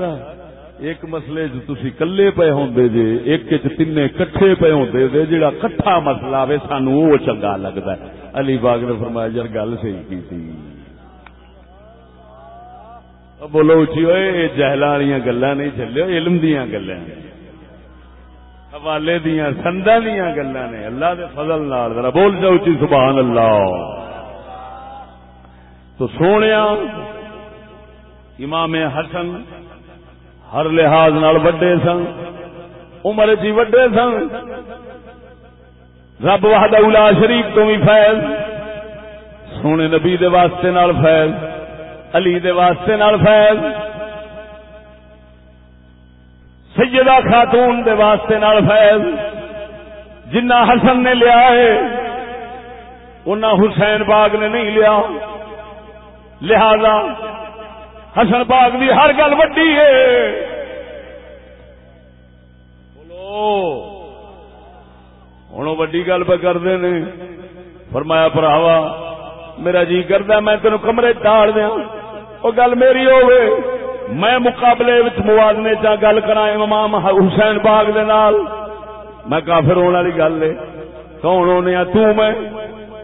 ایک مسئلے جو تسی کلے پے ہوندے جے، ایک تین کٹھے پے ہوندے جے جڑا کٹھا مسئلہ آوے سانو وہ چنگا لگدا ہے۔ علی باغ نے فرمایا، یار گل صحیح کی تھی بولو اچھی ہوئے جہل والی گلا نہیں چلے علم دیا گلا حوالے دیا سندا دیا گلا نے۔ اللہ دے فضل نال، ذرا بول جاؤ اچھی سبحان اللہ۔ تو سونے امام حسن ہر لحاظ نال وڈے سن، عمر جی وڈے سن۔ رب وحدہ اولا شریف تو بھی فیض۔ سونے نبی دے واسطے نال فیض، علی دے واسطے نال فیض۔ سیدہ خاتون دے واسطے نال فیض۔ جنہ حسن نے لیا ہے انہ حسین باغ نے نہیں لیا۔ لہذا حسن باغ دی ہر گل وڈی ہے۔ بولو۔ ہوں وڈی گل پہ کرتے نے۔ فرمایا پراوا، میرا جی کرتا میں تینوں کمرے ٹال دیا وہ گل میری ہوے میں مقابلے موازنے چا گل کرا امام حسین باغ دے نال۔ میں کافر ہونے والی گل ہے۔ کون ہونے تو میں۔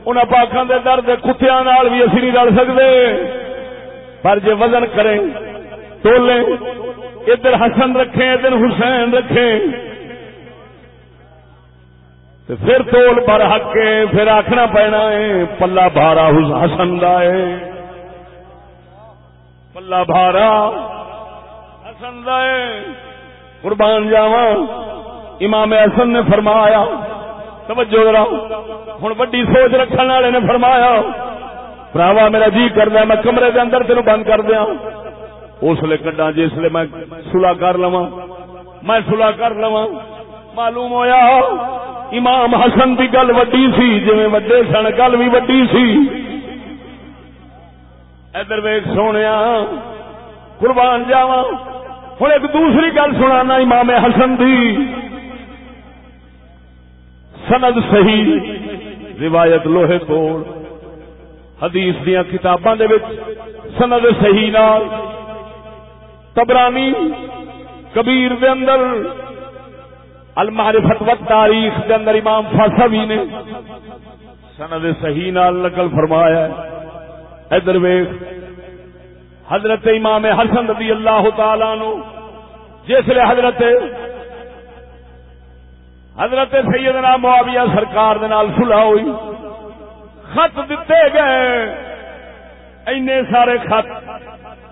انہاں پاکاں دے درد کتیاں نال بھی اسی نہیں رل سکتے پر جے وزن کریں تولیں ادھر حسن رکھیں ادھر حسین رکھیں تو پھر تول پر حق کے، پھر آخنا پینا ہے، پلا بھارا حسن دا ہے۔ پلا بھارا حسن دا ہے۔ قربان جاوا امام حسن نے فرمایا، توجہ ذرا ہوں وڈی سوچ رکھنے والے نے فرمایا براوا میرا جی کردا میں کمرے دے اندر تینوں بند کر دیا اس لیے کڈا جس جی، لیے میں سلا کر لوا میں سلا کر لوا معلوم ہویا، امام حسن کی گل وڈی سی جی وڈے سن، گل بھی وڈی سی۔ ادھر ویگ سونے قربان جاوا ہوں ایک دوسری گل سنا امام حسن دی۔ سند صحیح، روایت لوہے توڑ حدیث دیا کتاباں سند صحیح نال، تبرانی کبیر دے اندر، المعرفت و تاریخ دے اندر امام فاسوی نے سند صحیح نال نقل فرمایا ادھر ویخ حضرت امام حسن رضی اللہ تعالی نو جسے حضرت حضرت سیدنا معاویہ سرکار دے نال صلح ہوئی۔ خط دیتے گئے اینے سارے خط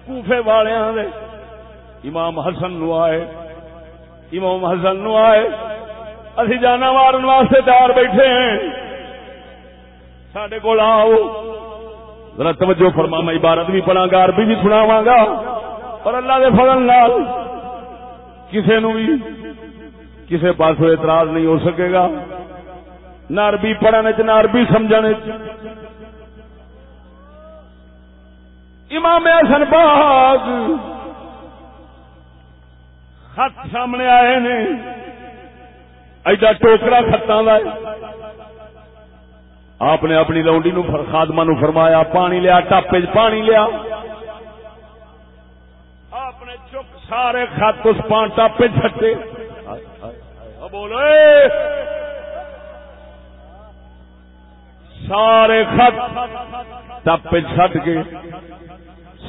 کوفے والوں دے امام حسن نو آئے امام حسن نو آئے اسی جانا مارن واسطے تیار بیٹھے ہیں سڈے کول آؤ ذرا توجہ فرما میں عبارت بھی پڑھا گا عربی بھی سناواں گا اور اللہ دے فضل نال کسے نو بھی کسے پاس اعتراض نہیں ہو سکے گا نہ عربی پڑھنے چ نہ عربی سمجھنے امام حسن باغ خط سامنے آئے نے ایڈا ٹوکرا خطاں کا آپ نے اپنی لونڈی نو خادمہ نو فرمایا پانی لیا ٹاپے پانی لیا آپ نے چک سارے خط اس پان ٹاپے چھٹے بولے سارے خط ٹپ چڈ کے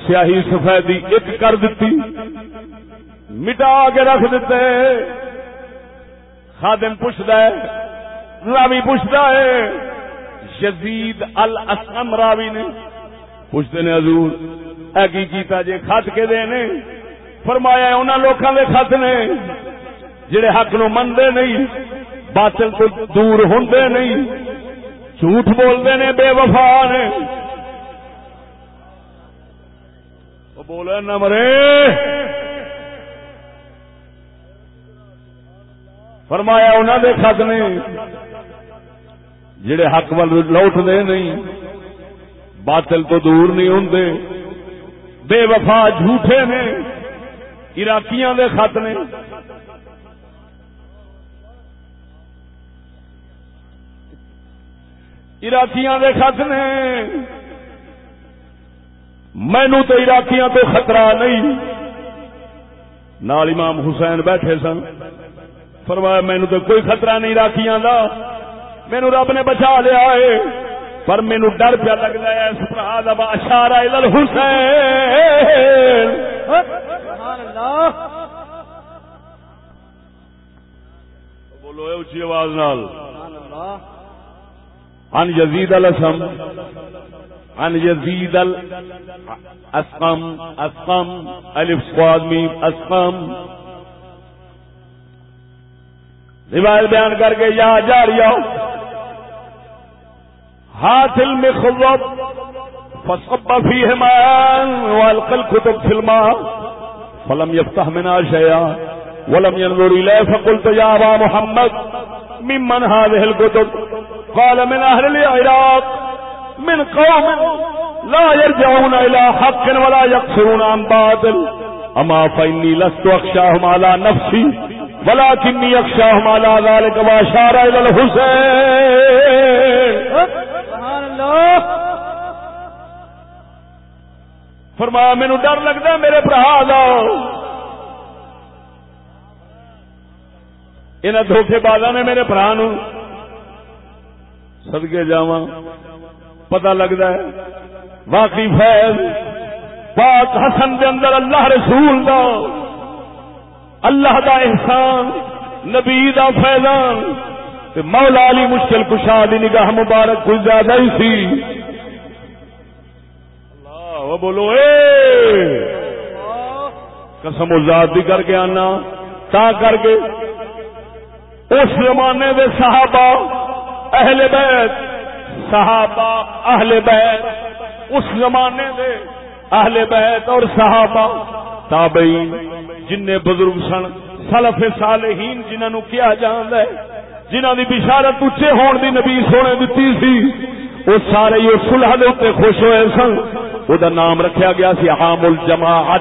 سیاہی سفیدی ایک کر دیتی، مٹا کے رکھ دیتے۔ خادم پوچھتا ہے راوی پوچھتا ہے، یزید الاسلم راوی نے پوچھتے نے، حضور، اے کی کیتا جے خط کے دے نے؟ فرمایا انہاں لوکاں دے خط نے۔ جڑے حق نو مندے نہیں، باطل تو دور ہوندے نہیں۔ جھوٹ بولتے نے بے وفا نے۔ بولے، نہ مرے۔ فرمایا انہوں دے خط نے۔ جڑے حق ول نہیں، باطل تو دور نہیں ہوں بے وفا جھوٹے نے، عراقیاں دے خط نے۔ عراقیاں دے خط نے۔ مینو تو عراقیاں تو خطرہ نہیں۔ نال امام حسین بیٹھے سن۔ فرمایا مینو تو کوئی خطرہ نہیں عراقیاں دا۔ مینو رب نے بچا لیا ہے۔ پر مینو ڈر پیا لگتا ہے اس برا دبا اشارہ حسین۔ بولو اچھی آواز نال۔ عن يزيد الأسم عن يزيد الاسقم أسقم ألف صاد ميم أسقم. روایت بیان کر کے یا جاریا ہاتھ المخضب فصب فيه ماء وألقى الكتب في الماء فلم يفتح منها شيئا ولم ينظر إليه فقلت يا أبا محمد ممن هذه الكتب؟ قال من أهل العراق، من قوم لا يرجعون إلى حق ولا يقصرون عن باطل. أما فإني لست أخشاهم على نفسي، ولكني أخشاهم على ذلك وأشار إلى الحسين. سبحان الله فرمایا مینو ڈر لگتا میرے برا دا انہیں دھوکھے بازا نے میرے برا نو سدگے جا پتا لگتا ہے، واقعی فیض، پاک حسن دے اندر اللہ رسول دا، اللہ دا احسان، نبی دا فیضان، تے مولا علی مشکل کشا دی نگاہ مبارک کوئی زیادہ ہی سی۔ اللہ بولو، اے! قسم ذات دی کر کے آنا، تا کر کے، اس زمانے دے صحابہ اہل بیت، صحابہ اہل بیت، اس زمانے دے اہل بیت اور صحابہ، تابعین، جن بزرگ سن، سلف صالحین جنہوں کیا جانا ہے جنہوں دی بشارت اچے ہون دی نبی سونے دیتی سی، وہ سارے یہ سلح دے اتنے خوش ہوئے سن۔ وہ نام رکھا گیا سی عام الجماعت۔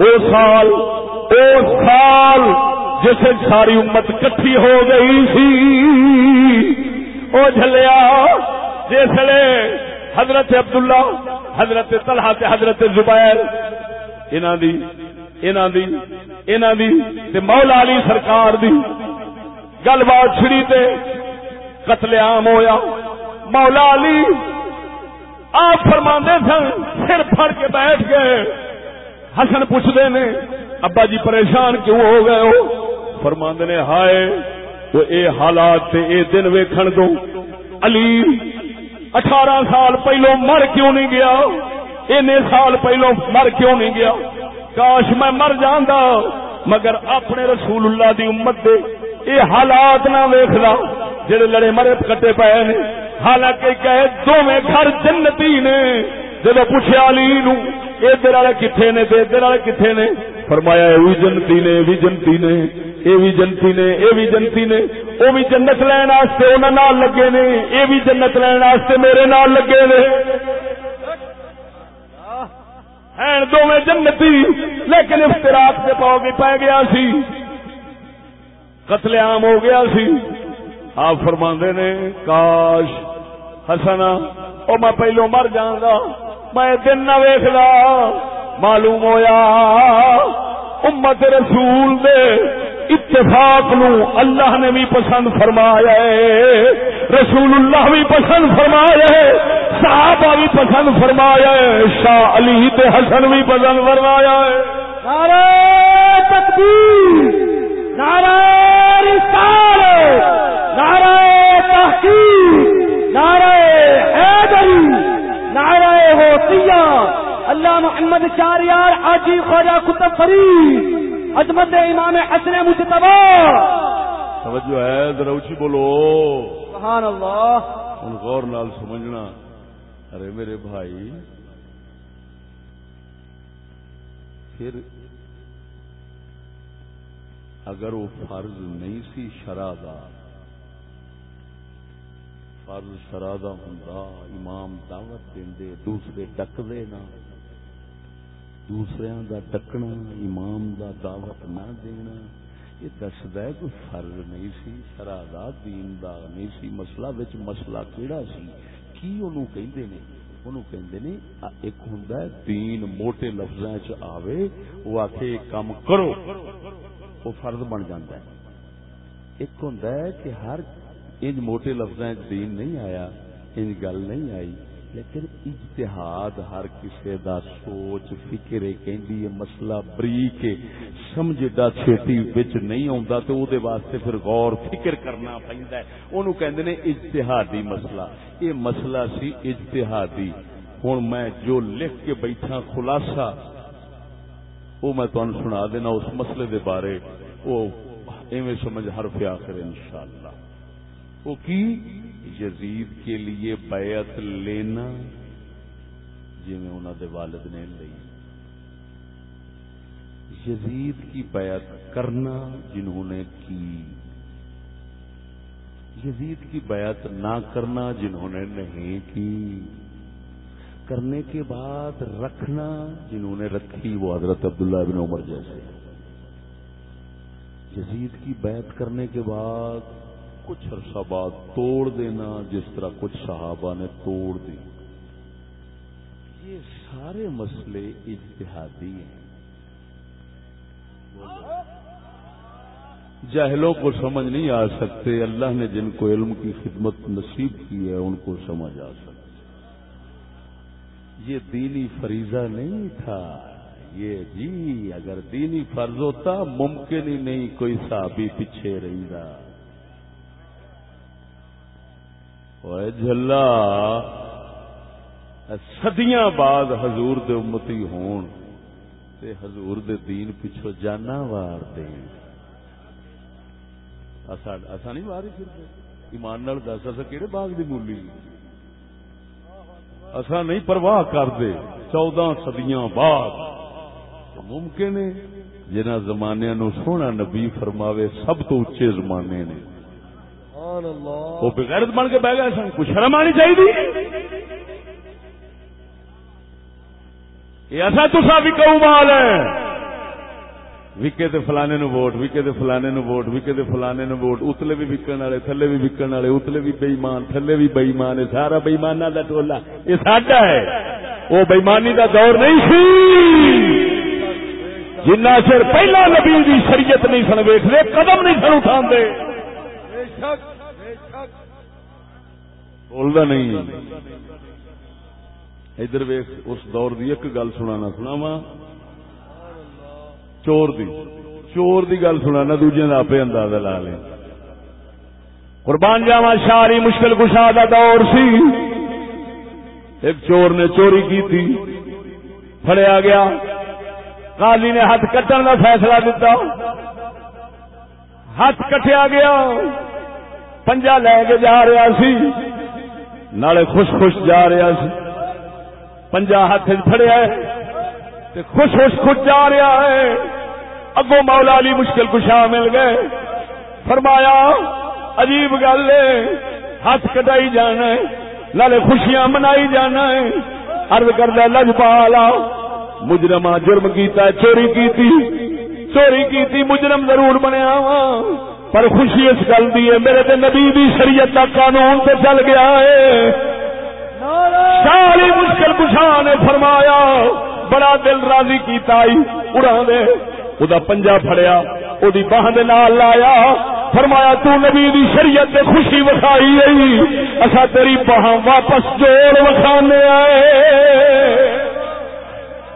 او سال او سال جسے ساری امت کٹھی ہو گئی سی۔ او جھلیا۔ جسے حضرت عبداللہ، حضرت طلحہ تے حضرت زبیر، انہاں دی انہاں دی انہاں دی تے مولا علی سرکار دی گل بات چھڑی تے قتل عام ہویا۔ مولا علی آپ فرماندے سن، سر پھڑ کے بیٹھ گئے۔ حسن پوچھتے نے، ابا جی پریشان کیوں ہو گئے ہو؟ فرماندے نے، ہائے وہ اے حالات اے دن ویکھن دو۔ علی، اٹھارہ سال پہلو مر کیوں نہیں گیا؟ اینے سال پہلو مر کیوں نہیں گیا؟ کاش میں مر جانا مگر اپنے رسول اللہ دی امت دے اے حالات نہ ویخلا جڑے لڑے مرے کٹے پے نے۔ حالانکہ کہ دونوں گھر جنتی نے۔ جب پوچھا علی نو، ادھر والے کتنے نے ادھر والے کتنے نے؟ فرمایا یہ بھی جنتی نے، یہ بھی جنتی نے، یہ بھی جنتی نے، یہ بھی جنتی نے، وہ بھی جنت لین واسطے انہوں نال لگے نے، یہ بھی جنت لین واسطے میرے نال لگے نے۔ ہیں دونوں جنتی، لیکن افطراک سے پاؤ بھی پی گیا سی۔ قتل عام ہو گیا سی۔ آپ فرما نے، کاش ہسنا او میں پہلو مر جاگا میں دن نہ ویخلا معلوم ہویا امت رسول دے اتفاق نو اللہ نے بھی پسند فرمایا ہے، رسول اللہ بھی پسند فرمایا ہے، صحابہ بھی پسند فرمایا ہے، شاہ علی تے حسن بھی پسند فرمایا ہے۔ نعرہ تکبیر، نعرہ رسال نعرہ تحقیق، نعرہ حیدری، نعرہ ہوتیہ اللہ محمد شاریار حاجی خواجہ کتب فرید عظمت امام حسن مجتبا توجہ ہے ذرا اونچی بولو۔ سبحان اللہ۔ ہن غور نال سمجھنا۔ ارے میرے بھائی پھر اگر وہ فرض نہیں سی شرع دا فرض شرع دا ہوندا امام دعوت دیندے دوسرے ڈکدے نہ دوسریاں دا ڈکنا امام دا دعوت نہ دینا، یہ دسدا ہے کوئی فرض نہیں سی شرع دین دا نہیں سی، مسئلہ وچ مسئلہ کیڑا سی؟ کی اونوں کہندے نے؟ اونوں کہندے نے ایک ہوندا ہے، دین موٹے لفظاں وچ آوے، وہ آکھے کام کرو، وہ فرض بن جاتا ہے۔ ایک ہوندا ہے کہ ہر انج موٹے لفظاں وچ دین نہیں آیا، انج گل نہیں آئی۔ لیکن اجتہاد ہر کسی دا سوچ، فکر کہندی ہے مسئلہ بریک سمجھ دا چھیتی وچ نہیں آوندا تے او دے واسطے پھر غور، فکر کرنا پیندا ہے۔ اونوں کہندے نے اجتہادی مسئلہ۔ یہ مسئلہ سی اجتہادی۔ ہن میں جو لکھ کے بیٹھا خلاصہ وہ میں تمہیں سنا دینا اس مسئلے دے بارے۔ وہ ایویں سمجھ حرف آخر انشاءاللہ۔ وہ کی؟ یزید کے لیے بیعت لینا۔ جی میں انہوں دے والد نے لی یزید کی بیعت کرنا جنہوں نے کی۔ یزید کی بیعت نہ کرنا جنہوں نے نہیں کی۔ کرنے کے بعد رکھنا جنہوں نے رکھی، وہ حضرت عبداللہ ابن عمر جیسے۔ یزید کی بیعت کرنے کے بعد کچھ عرصہ بعد توڑ دینا جس طرح کچھ صحابہ نے توڑ دی۔ یہ سارے مسئلے اجتہادی ہیں۔ جاہلوں کو سمجھ نہیں آ سکتے، اللہ نے جن کو علم کی خدمت نصیب کی ہے، ان کو سمجھ آ سکتے۔ یہ دینی فریضہ نہیں تھا۔ یہ جی اگر دینی فرض ہوتا، ممکن ہی نہیں، کوئی صحابی پیچھے رہی رہا۔ جلا صدیاں بعد حضور دے امتی ہون تے حضور دے دین پچھو جانا وار دین ایسا نہیں پھر ایمان نال دس اصا کہڑے باغ دی مولی اصا نہیں پرواہ کرتے چودہ سدیاں بعد ممکن ہے جنہ زمانے نو سونا نبی فرماوے سب تو اچے زمانے نے وہ بغیرت بن کے بہ گئے سن کچھ شرم آنی چاہیے؟ ایسا تصا بھی کہوں مال ہے وکے تے فلانے نو ووٹ وکے تے فلانے نو ووٹ وکے تے فلانے نو ووٹ۔ اتلے بھی وکن والے تھلے بھی وکن والے اتلے بھی بےمان تھلے بھی بےمان ہے سارا بےمانا دا ٹولا یہ ساڈا ہے۔ وہ بےمانی دا دور نہیں سی۔ جنہ چر پہلا نبی دی شریعت نہیں سن دے قدم نہیں سن اٹھا دے بولتا نہیں ادھر ویخ اس دور دی ایک گل سنانا سناوا چور دی۔ چور دی گل سنانا دوجے کا آپ اندازہ لا لیں۔ قربان جاوا شاری مشکل کشا دا دور سی۔ ایک چور نے چوری کی تھی فڑیا گیا۔ قاضی نے ہاتھ کٹن کا فیصلہ دیتا ہاتھ کٹیا گیا۔ پنجا لے کے جا رہا سی۔ نالے خوش خوش جا رہا سی۔ پنجا ہاتھ فڑیا خوش خوش خوش جا رہا ہے۔ اگو مولا علی مشکل کشا مل گئے۔ فرمایا، عجیب گل ہے، ہاتھ کٹائی جانا ہے، نالے خوشیاں منائی جانا ہے۔ ارد کردہ لج پالا مجرما جرم کیتا ہے، چوری کیتی چوری کیتی، مجرم ضرور بنیا وا پر خوشی اس گل دی ہے، میرے تے نبی دی شریعت کا قانون تے چل گیا ہے۔ ساری مشکل کشا نے فرمایا، بڑا دل راضی کیتا اڑا دے۔ او دا پنجا پھڑیا او دی باہ دے نال لایا۔ فرمایا، تو نبی دی شریعت دے خوشی وکھائی گئی۔ اصا تیری بہاں واپس جوڑ وکھانے آئے۔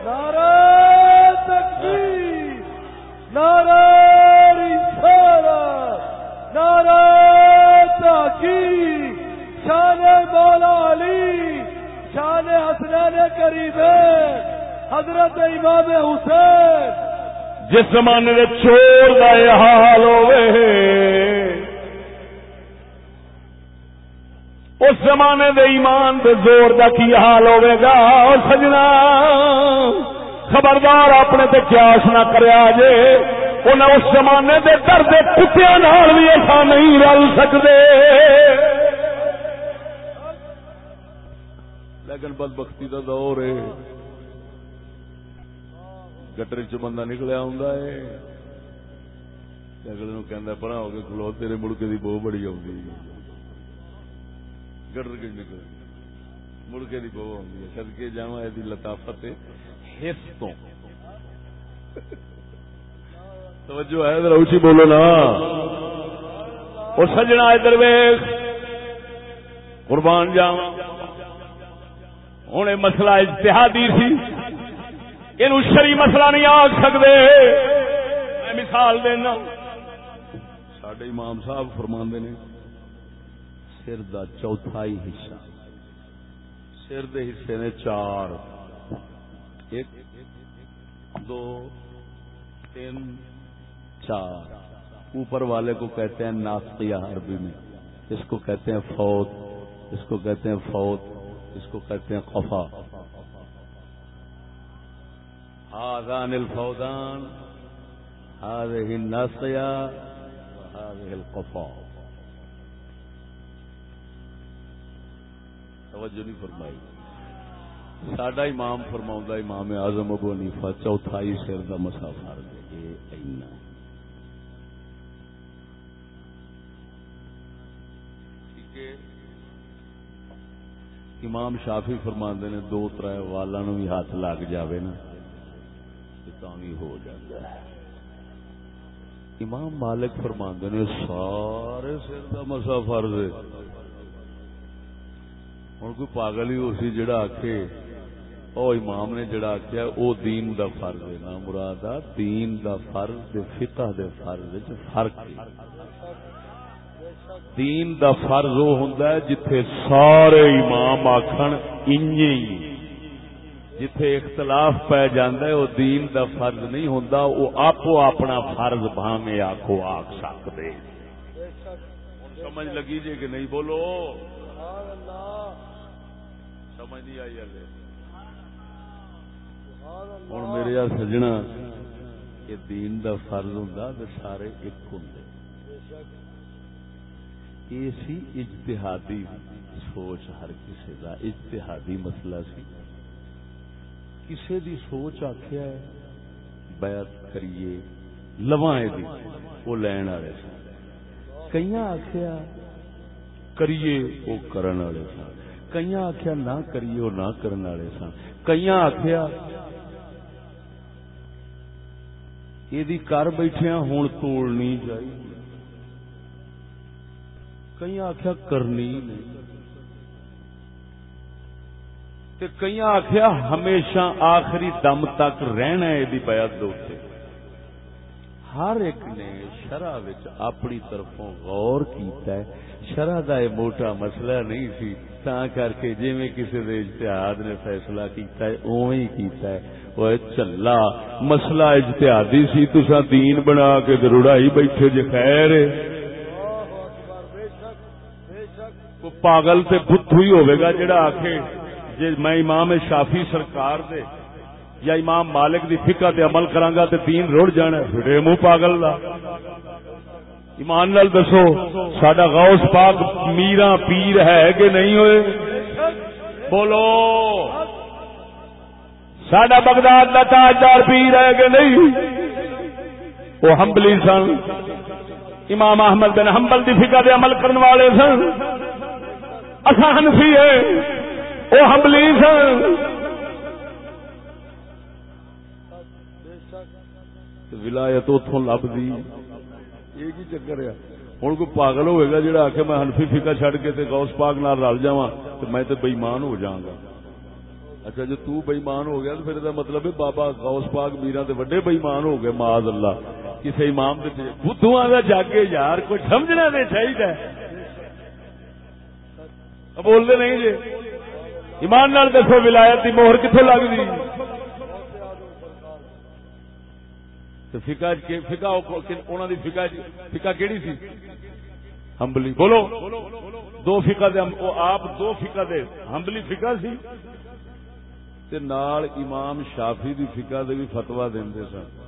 نعرہ تکبیر، نعرہ نعرہ تحقیق شان مولا علی، شان حسنین کریمین حضرت امام حسین۔ جس زمانے دے چور کا یہ حال ہوئے، اس زمانے دے ایمان دے زور کا کی حال ہوئے گا۔ اور سجنا، خبردار اپنے تے قیاس نہ کریا جے انہیں اس زمانے دے درد کتیا نال بھی ایسا نہیں رل سکتے لیکن بدبختی کا دور ہے گٹر چ بندہ نکلیا ہوں اگلے کہ پڑا ہو کے کھلو، تیرے مڑکے کی بہت بڑی آؤں گٹر کے نکل مڑکے کی بہو آؤں سدکے جا یہ لطافت ہس تو توجہ ہے، ذرا اچھی بولو نا۔ اور سجنا ادھر ویخ قربان جاوا ہوں مسئلہ اجتہادی سی۔ یہ شری مسئلہ نہیں آ سکتے میں مثال دینا۔ سڈے امام صاحب فرما نے، سر دا چوتھائی حصہ۔ سر دے حصے نے چار۔ ایک، دو، تین چار۔ اوپر والے کو کہتے ہیں ناسقیہ عربی میں، اس کو کہتے ہیں فوت، اس کو کہتے ہیں فوت، اس کو کہتے ہیں قفا۔ آذان الفوزان، هذه الناصية وهذه القفا۔ توجہ نہیں فرمائی۔ ساڈا امام فرماؤں امام اعظم ابو حنیفہ، چوتھائی سر کا مسافر امام شافی فرما نے دو تر والا نو بھی ہاتھ لگ جاوے نا بھی ہو جاتا ہے۔ امام مالک فرما نے سارے سر کا مسا فرض ہے۔ ہوں کوئی پاگل ہی ہو سی جڑا آخ او امام نے جڑا آخیا او دین دا فرض ہے۔ نا مراد دین دا فرض دے، فقہ دے فرض فرق دین دا فرض وہ ہوں جتھے سارے امام آخر انجے جتھے اختلاف پی جاندہ ہے، وہ دین دا فرض نہیں ہوندا، وہ آپ اپنا فرض بھامے آکھو آکھ سکتے سمجھ لگی جی کہ نہیں بولو؟ سمجھ نہیں آئی ہلے۔ ہوں میرے سجنا، یہ دین دا فرض ہوں تو سارے ایک ہوں یہ سی اجتہادی سوچ ہر کسی کا اجتہادی مسئلہ سی۔ کسے دی سوچ آخیا ہے، بیعت کریے، لواں دی، وہ لین والے سن۔ کئی آخیا کریے، وہ کرن والے سن۔ کئی آخیا نہ کریے، وہ نہ کرن والے سن۔ کئی آخیا یہ کر بیٹھے ہوں توڑنی چاہیے کئی آخیا کرنی نہیں۔ کئی آخیا ہمیشہ آخری دم تک رہنا یہ بیعت دوتے ہر ایک نے شرح اپنی طرفوں غور کیتا ہے۔ شرح کا یہ موٹا مسئلہ نہیں سی، تا کر کے جی میں کسی دے اجتہاد نے فیصلہ کیتا ہے اوی کیتا ہے۔ وہ چلا، مسئلہ اجتہادی سی تسا دین بنا کے رڑائی بیٹھے جی خیر ہے۔ پاگل تے بت ہوئی ہوئے گا جڑا آخے جی میں امام شافی سرکار دے یا امام مالک دی فکا تے عمل کرانگا تے دین رڑ جانا ہے۔ منہ پاگل دا۔ ایمان نال دسو، ساڈا غوث پاک میرا پیر ہے کہ نہیں ہوئے؟ بولو۔ ساڈا بغداد کا تاجدار پیر ہے کہ نہیں؟ وہ ہمبلی سن، امام احمد بن حنبل دی فکا دے عمل کرنے والے سن۔ آسان سی ہے۔ وہ حملی سن۔ ولایت اتوں لب دی یہ چکر ہے؟ ہوں کوئی پاگل ہوئے گا جہاں آخ میں ہنفی فکا چڈ کے تے غوث پاک نال رل جا اچھا، تو میں تو بےمان ہو جاگا اچھا جو تو بےمان ہو گیا تو پھر یہ مطلب ہے بابا غوث پاک میرا تے وڈے بےمان ہو گئے، معاذ اللہ۔ کسی امام دے بدھو کا جاگے یار کچھ سمجھنا دے چاہیے بولتے نہیں جی۔ ایمان نال دسو ولایت کی موہر کتوں لگتی جی۔ فکا فکا انہوں جی- کی فکا فکا کہڑی سی؟ ہمبلی۔ بولو۔ دو فکا دے آپ دو فکا دے ہمبلی فکا سی؟ تے نال امام شافی دی فکا دے بھی فتوا دے سن۔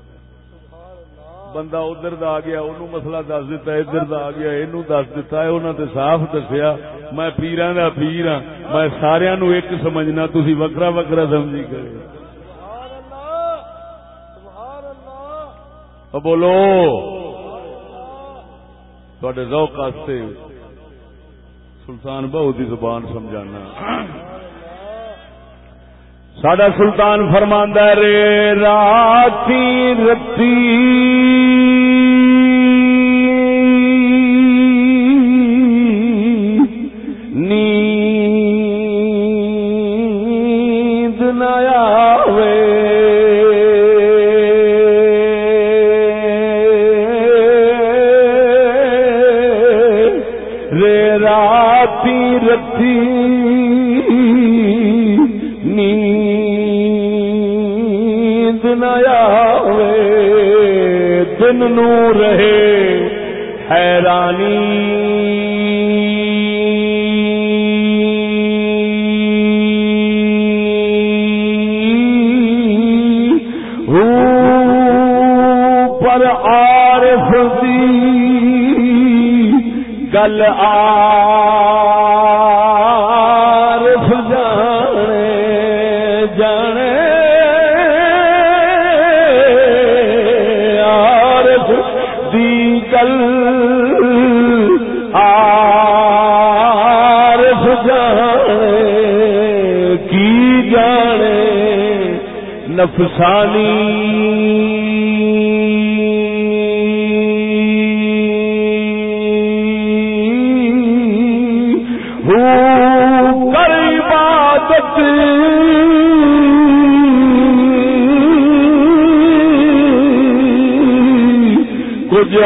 بندہ ادھر دا آ گیا انہوں مسئلہ دس دیتا ہے ادھر دا آ گیا اینو دس دیتا ہے انہوں نے صاف دسیا، میں پیران دا پیر ہاں میں سارا نو ایک سمجھنا تھی وکرا وکرا سمجھی کرے بولو تھوڑے روک واسطے سلطان بہو کی زبان سمجھانا۔ سڈا سلطان فرماندہ رے راتی رتی۔ کچھ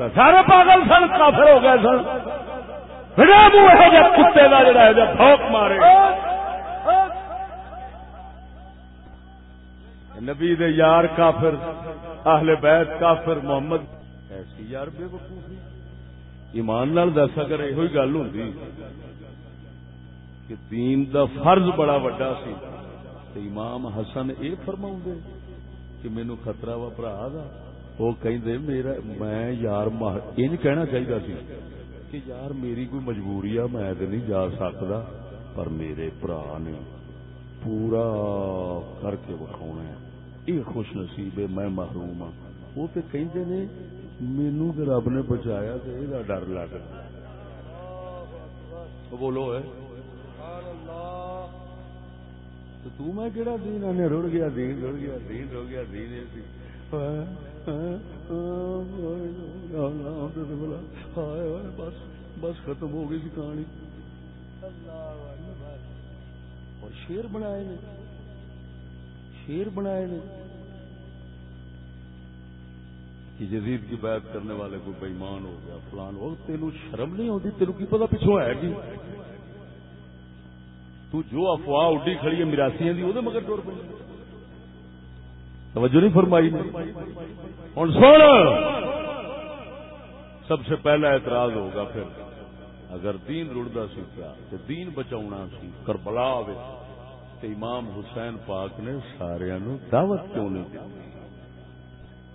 روڑ سارے پاگل سن، کافر ہو گئے سن۔ منہ ہے کتے کا جڑا ہے جب بھوک مارے۔ نبی دے یار کافر، اہل بیت کافر، محمد۔ ایسی یار بے وقوفی۔ ایمان نال دس اگر یہ گل ہوں کہ دین دا فرض بڑا وڈا سی تو امام حسن یہ فرما کہ مینو خطرہ وا، برا دا۔ وہ کہ میرا میں یار ان کہنا چاہیے سی کہ یار میری کوئی مجبوری ہے میں تو نہیں جا سکتا پر میرے برا نے پورا کر کے بکھاؤنا ہے۔ یہ خوش نصیب ہے میں محروم ہاں وہ تو کہتے نے، مینو تو رب نے بچایا تو یہ ڈر لگتا بولو ہے تو تو میں کہڑا دین آنے، رڑ گیا، دین رڑ گیا، دین رڑ گیا، دین ایسی بس بس ختم ہو گئی سی کہانی۔ اور شیر بنائے نے۔ شیر بنائے نے۔ کہ جدید کی بات کرنے والے کو بےمان ہو گیا، فلان۔ ہو تینوں شرم نہیں ہوتی تینوں کی پتا پچھو ہے کہ تو جو افواہ اڈی کھڑی ہے مراسی دی، وہ مگر ٹور پہ توجہ نہیں فرمائی ہوں سن۔ سب سے پہلا اعتراض ہوگا پھر۔ اگر دین رڑتا سی کیا تو دین بچاؤنا سی کربلا تے امام حسین پاک نے سارا دعوت کیوں نہیں دی؟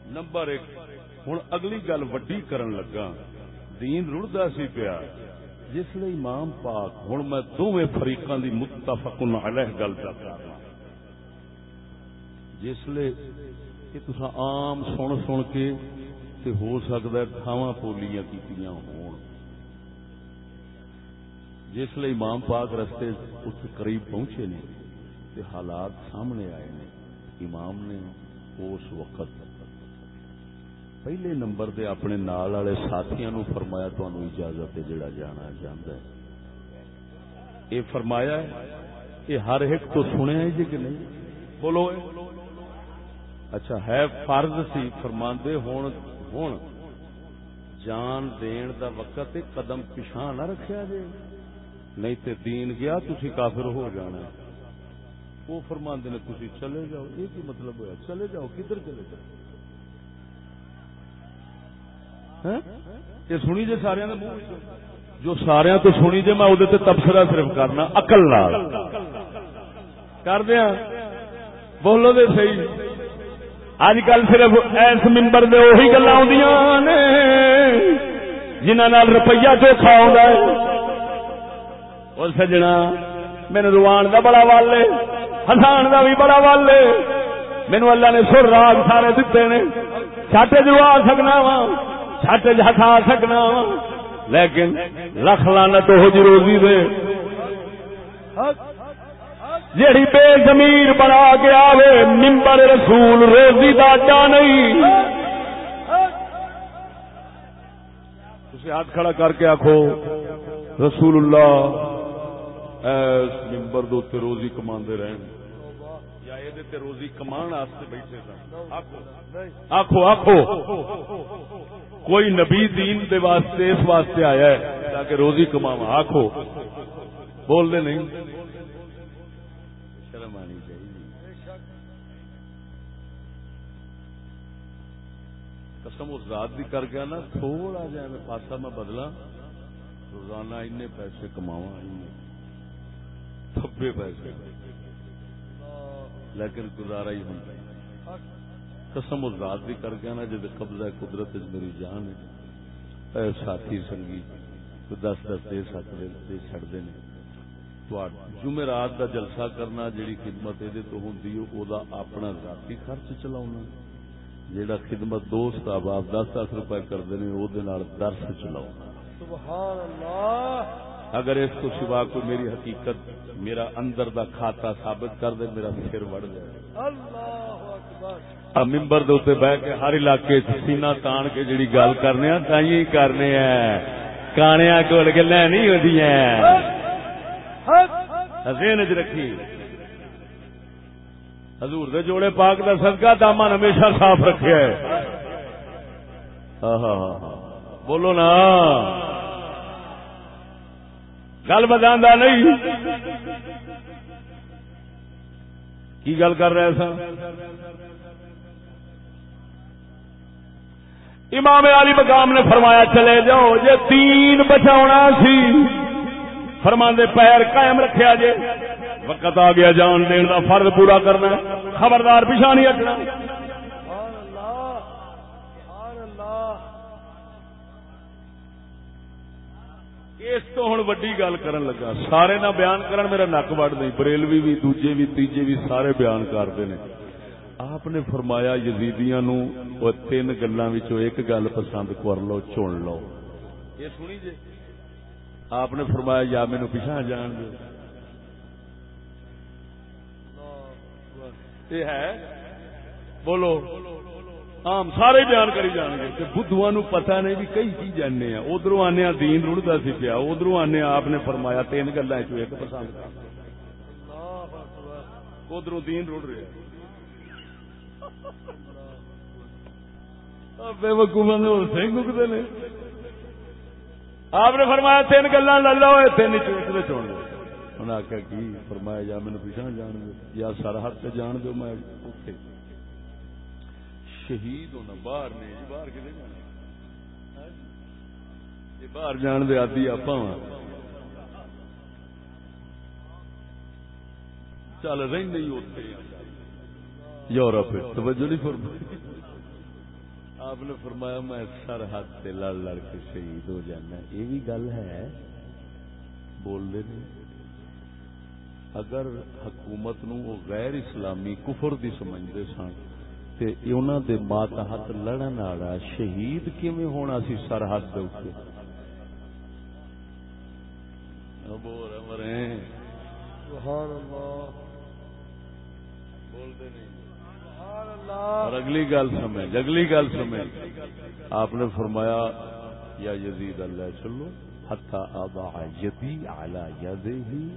نمبر ایک ہوں اگلی گل وڈی کرن لگا۔ دین رڑتا سی پیا۔ جس لیے امام پاک ہوں میں دونوں فریقوں کی متفق علیہ گل کر رہا ہاں۔ جس لیے کہ تسا عام سن سن کے تے ہو سکتا ہے تھاواں پولیاں کیتیاں ہون۔ جس لیے امام پاک رستے اس قریب پہنچے نے تے حالات سامنے آئے نے۔ امام نے اس وقت پہلے نمبر دے اپنے نال والے ساتھیاں نو فرمایا تانوں اجازت ہے جڑا جانا چاہندا ہے۔ اے فرمایا ہے اے ہر ایک تو سنیا ہے جی کہ نہیں؟ بولو۔ اے اچھا ہے فرض سی، فرماندے ہون ہون۔ جان دین دا وقت قدم پچھا نہ رکھیا جے۔ نہیں تے دین گیا، تسی کافر ہو جانا۔ وہ فرماندے نے، تسی چلے جاؤ۔ یہ کی مطلب ہوا چلے جاؤ، کدھر چلے جاؤ؟ ہاں؟ یہ سنی جی سارے منہ جو سارا تو سنی جی میں وہ تبصرہ صرف کرنا۔ اقل نال۔ کر دیا؟ بولو دے صحیح۔ اج کل صرف ایس ممبر دے وہی گلا نے جنہوں روپیہ چوکھا آ اور سجنا، میرے روان دا بڑا ول ہے ہسان دا بھی بڑا ول ہے۔ مینو اللہ نے سر راگ سارے دیتے نے۔ چھٹ جوا سکنا وا چھٹ ہسا سکنا وا۔ لیکن لکھ لانا تو ہو جی روزی دے۔ جیڑی بے زمیر بنا کے آوے ممبر رسول روزی داٹا نہیں۔ تھی ہاتھ کھڑا کر کے آخو رسول اللہ ممبر دو روزی کما رہن۔ یا یہ روزی کمان بیٹھے آخو آخو کوئی نبی دین دے واسطے اس واسطے آیا ہے تاکہ روزی کماوا آخو بول دے نہیں۔ قسم، اس ذات بھی کر گیا نا، تھوڑا جا میں پاسا میں بدلا۔ روزانہ این پیسے کماوا تھبے پیسے۔ لیکن گزارا ہی ہوتا قسم، اس ذات بھی کر گیا نا جب قبضہ قدرت میری جان ہے۔ ساتھی سنگی، تو دس دس، دے سکتے دے چڑھتے ہیں جمعرات کا جلسہ کرنا، جیڑی خدمت یہ تو ہوں اپنا ذاتی خرچ چلا جیڑا خدمت دوست آپ دس دس روپے کرتے ہیں وہ درس چلاؤ۔ اگر اس کو سوا کوئی میری حقیقت میرا اندر دا کھاتا ثابت کر دے میرا سر وڑ جائے۔ ممبر دے بہ کے ہر علاقے سینا تان کے جڑی گل کرنے تھی کرنے کانیا کول گلا نہیں ہوتی چ رکھی حضور دے جوڑے پاک دا صدقہ دامن ہمیشہ صاف رکھے بولو نا۔ گل بتا نہیں۔ کی گل کر رہے سن؟ امام علی مقام نے فرمایا، چلے جاؤ جی تین بچا سی۔ فرما پیر قائم رکھا جے۔ وقت آ گیا جان دین کا فرد پورا کرنا خبردار پیچھا نہیں ہٹنا۔ اس تو ہوں وڈی گل کرن لگا۔ سارے نہ بیان کرن میرا نک وڈ نہیں۔ بریلوی بھی، دوجے بھی، تیجے بھی سارے بیان کرتے ہیں آپ نے فرمایا یزیدیاں نو وہ تین گلوں ایک گل پسند کر لو، چن لو۔ یہ سنی جی۔ آپ نے فرمایا یا مینو پیچھا جان دو یہ ہے، بولو آم سارے بیان کری جان گے بدھو نو پتا نہیں بھی کئی چیز جانے ہیں۔ ادھر آنے دین رڑتا سی پیا ادھر آنے آپ نے فرمایا تین گلا ایک پسند ادھر دین رڑ رہا بے وقوف سکتے نے آپ نے فرمایا تین گلا لے لو تین چوٹ چون لو انہیں آخیا کی فرمایا یا مینو پیچھا جان دو یا سرحد سے جان دو میں شہید ہونا، باہر نے جی باہر کتنے جانا؟ جی باہر جان دے، آدھی آپ چل رہی نہیں ہوتے یورپ توجہ نہیں فرمائی۔ آپ نے فرمایا، میں سرحد سے لڑ لڑ کے شہید ہو جانا۔ یہ بھی گل ہے۔ بول دے نہیں اگر حکومت نو وہ غیر اسلامی کفر دی سمجھتے سن تے انہاں دے ماتحت لڑن والا شہید کیویں ہونا سی سرحد دے اوپر؟ بول مرے سبحان اللہ۔ بول دے نہیں اور اگلی گل سمجھ اگلی گل سمجھ۔ آپ نے فرمایا یا یزید اللہ چلو حتی آبا یدی علی یدہی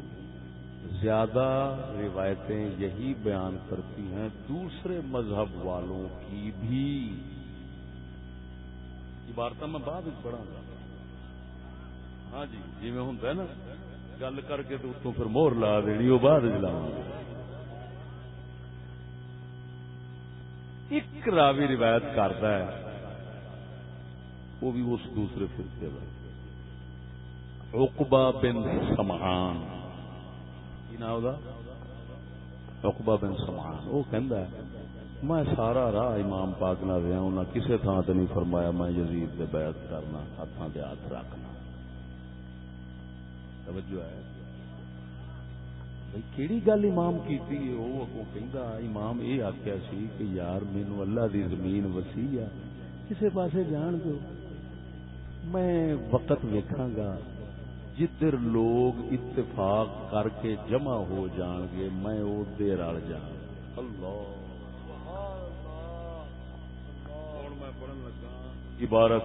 زیادہ روایتیں یہی بیان کرتی ہیں دوسرے مذہب والوں کی بھی۔ عبارت میں بعد پڑھا گا۔ ہاں جی جی میں ہوں نا، گل کر کے تو اتوں پھر مور لا دینی، وہ بعد لاؤں ایک راوی روایت کرتا ہے، وہ بھی اس دوسرے فرقے کا عقبہ بن سمعان۔ رقبہ بن سمان وہ کہندا ہے، میں سارا راہ امام پاک نہ رہا انہاں کسے تھان تے نہیں فرمایا میں یزید دے بیعت کرنا ہاتھاں دے ہاتھ رکھنا۔ توجہ ہے۔ بھئی کیڑی گل امام کیتی ہے؟ وہ اگوں کہندا، امام اے آکھیا سی کہ یار مینوں اللہ دی زمین وسیع ہے، کسے پاسے جان دو۔ میں وقت ویکھاں گا جدھر لوگ اتفاق کر کے جمع ہو جان گے، میں وہ دیر رل جا اللہ۔ عبارت۔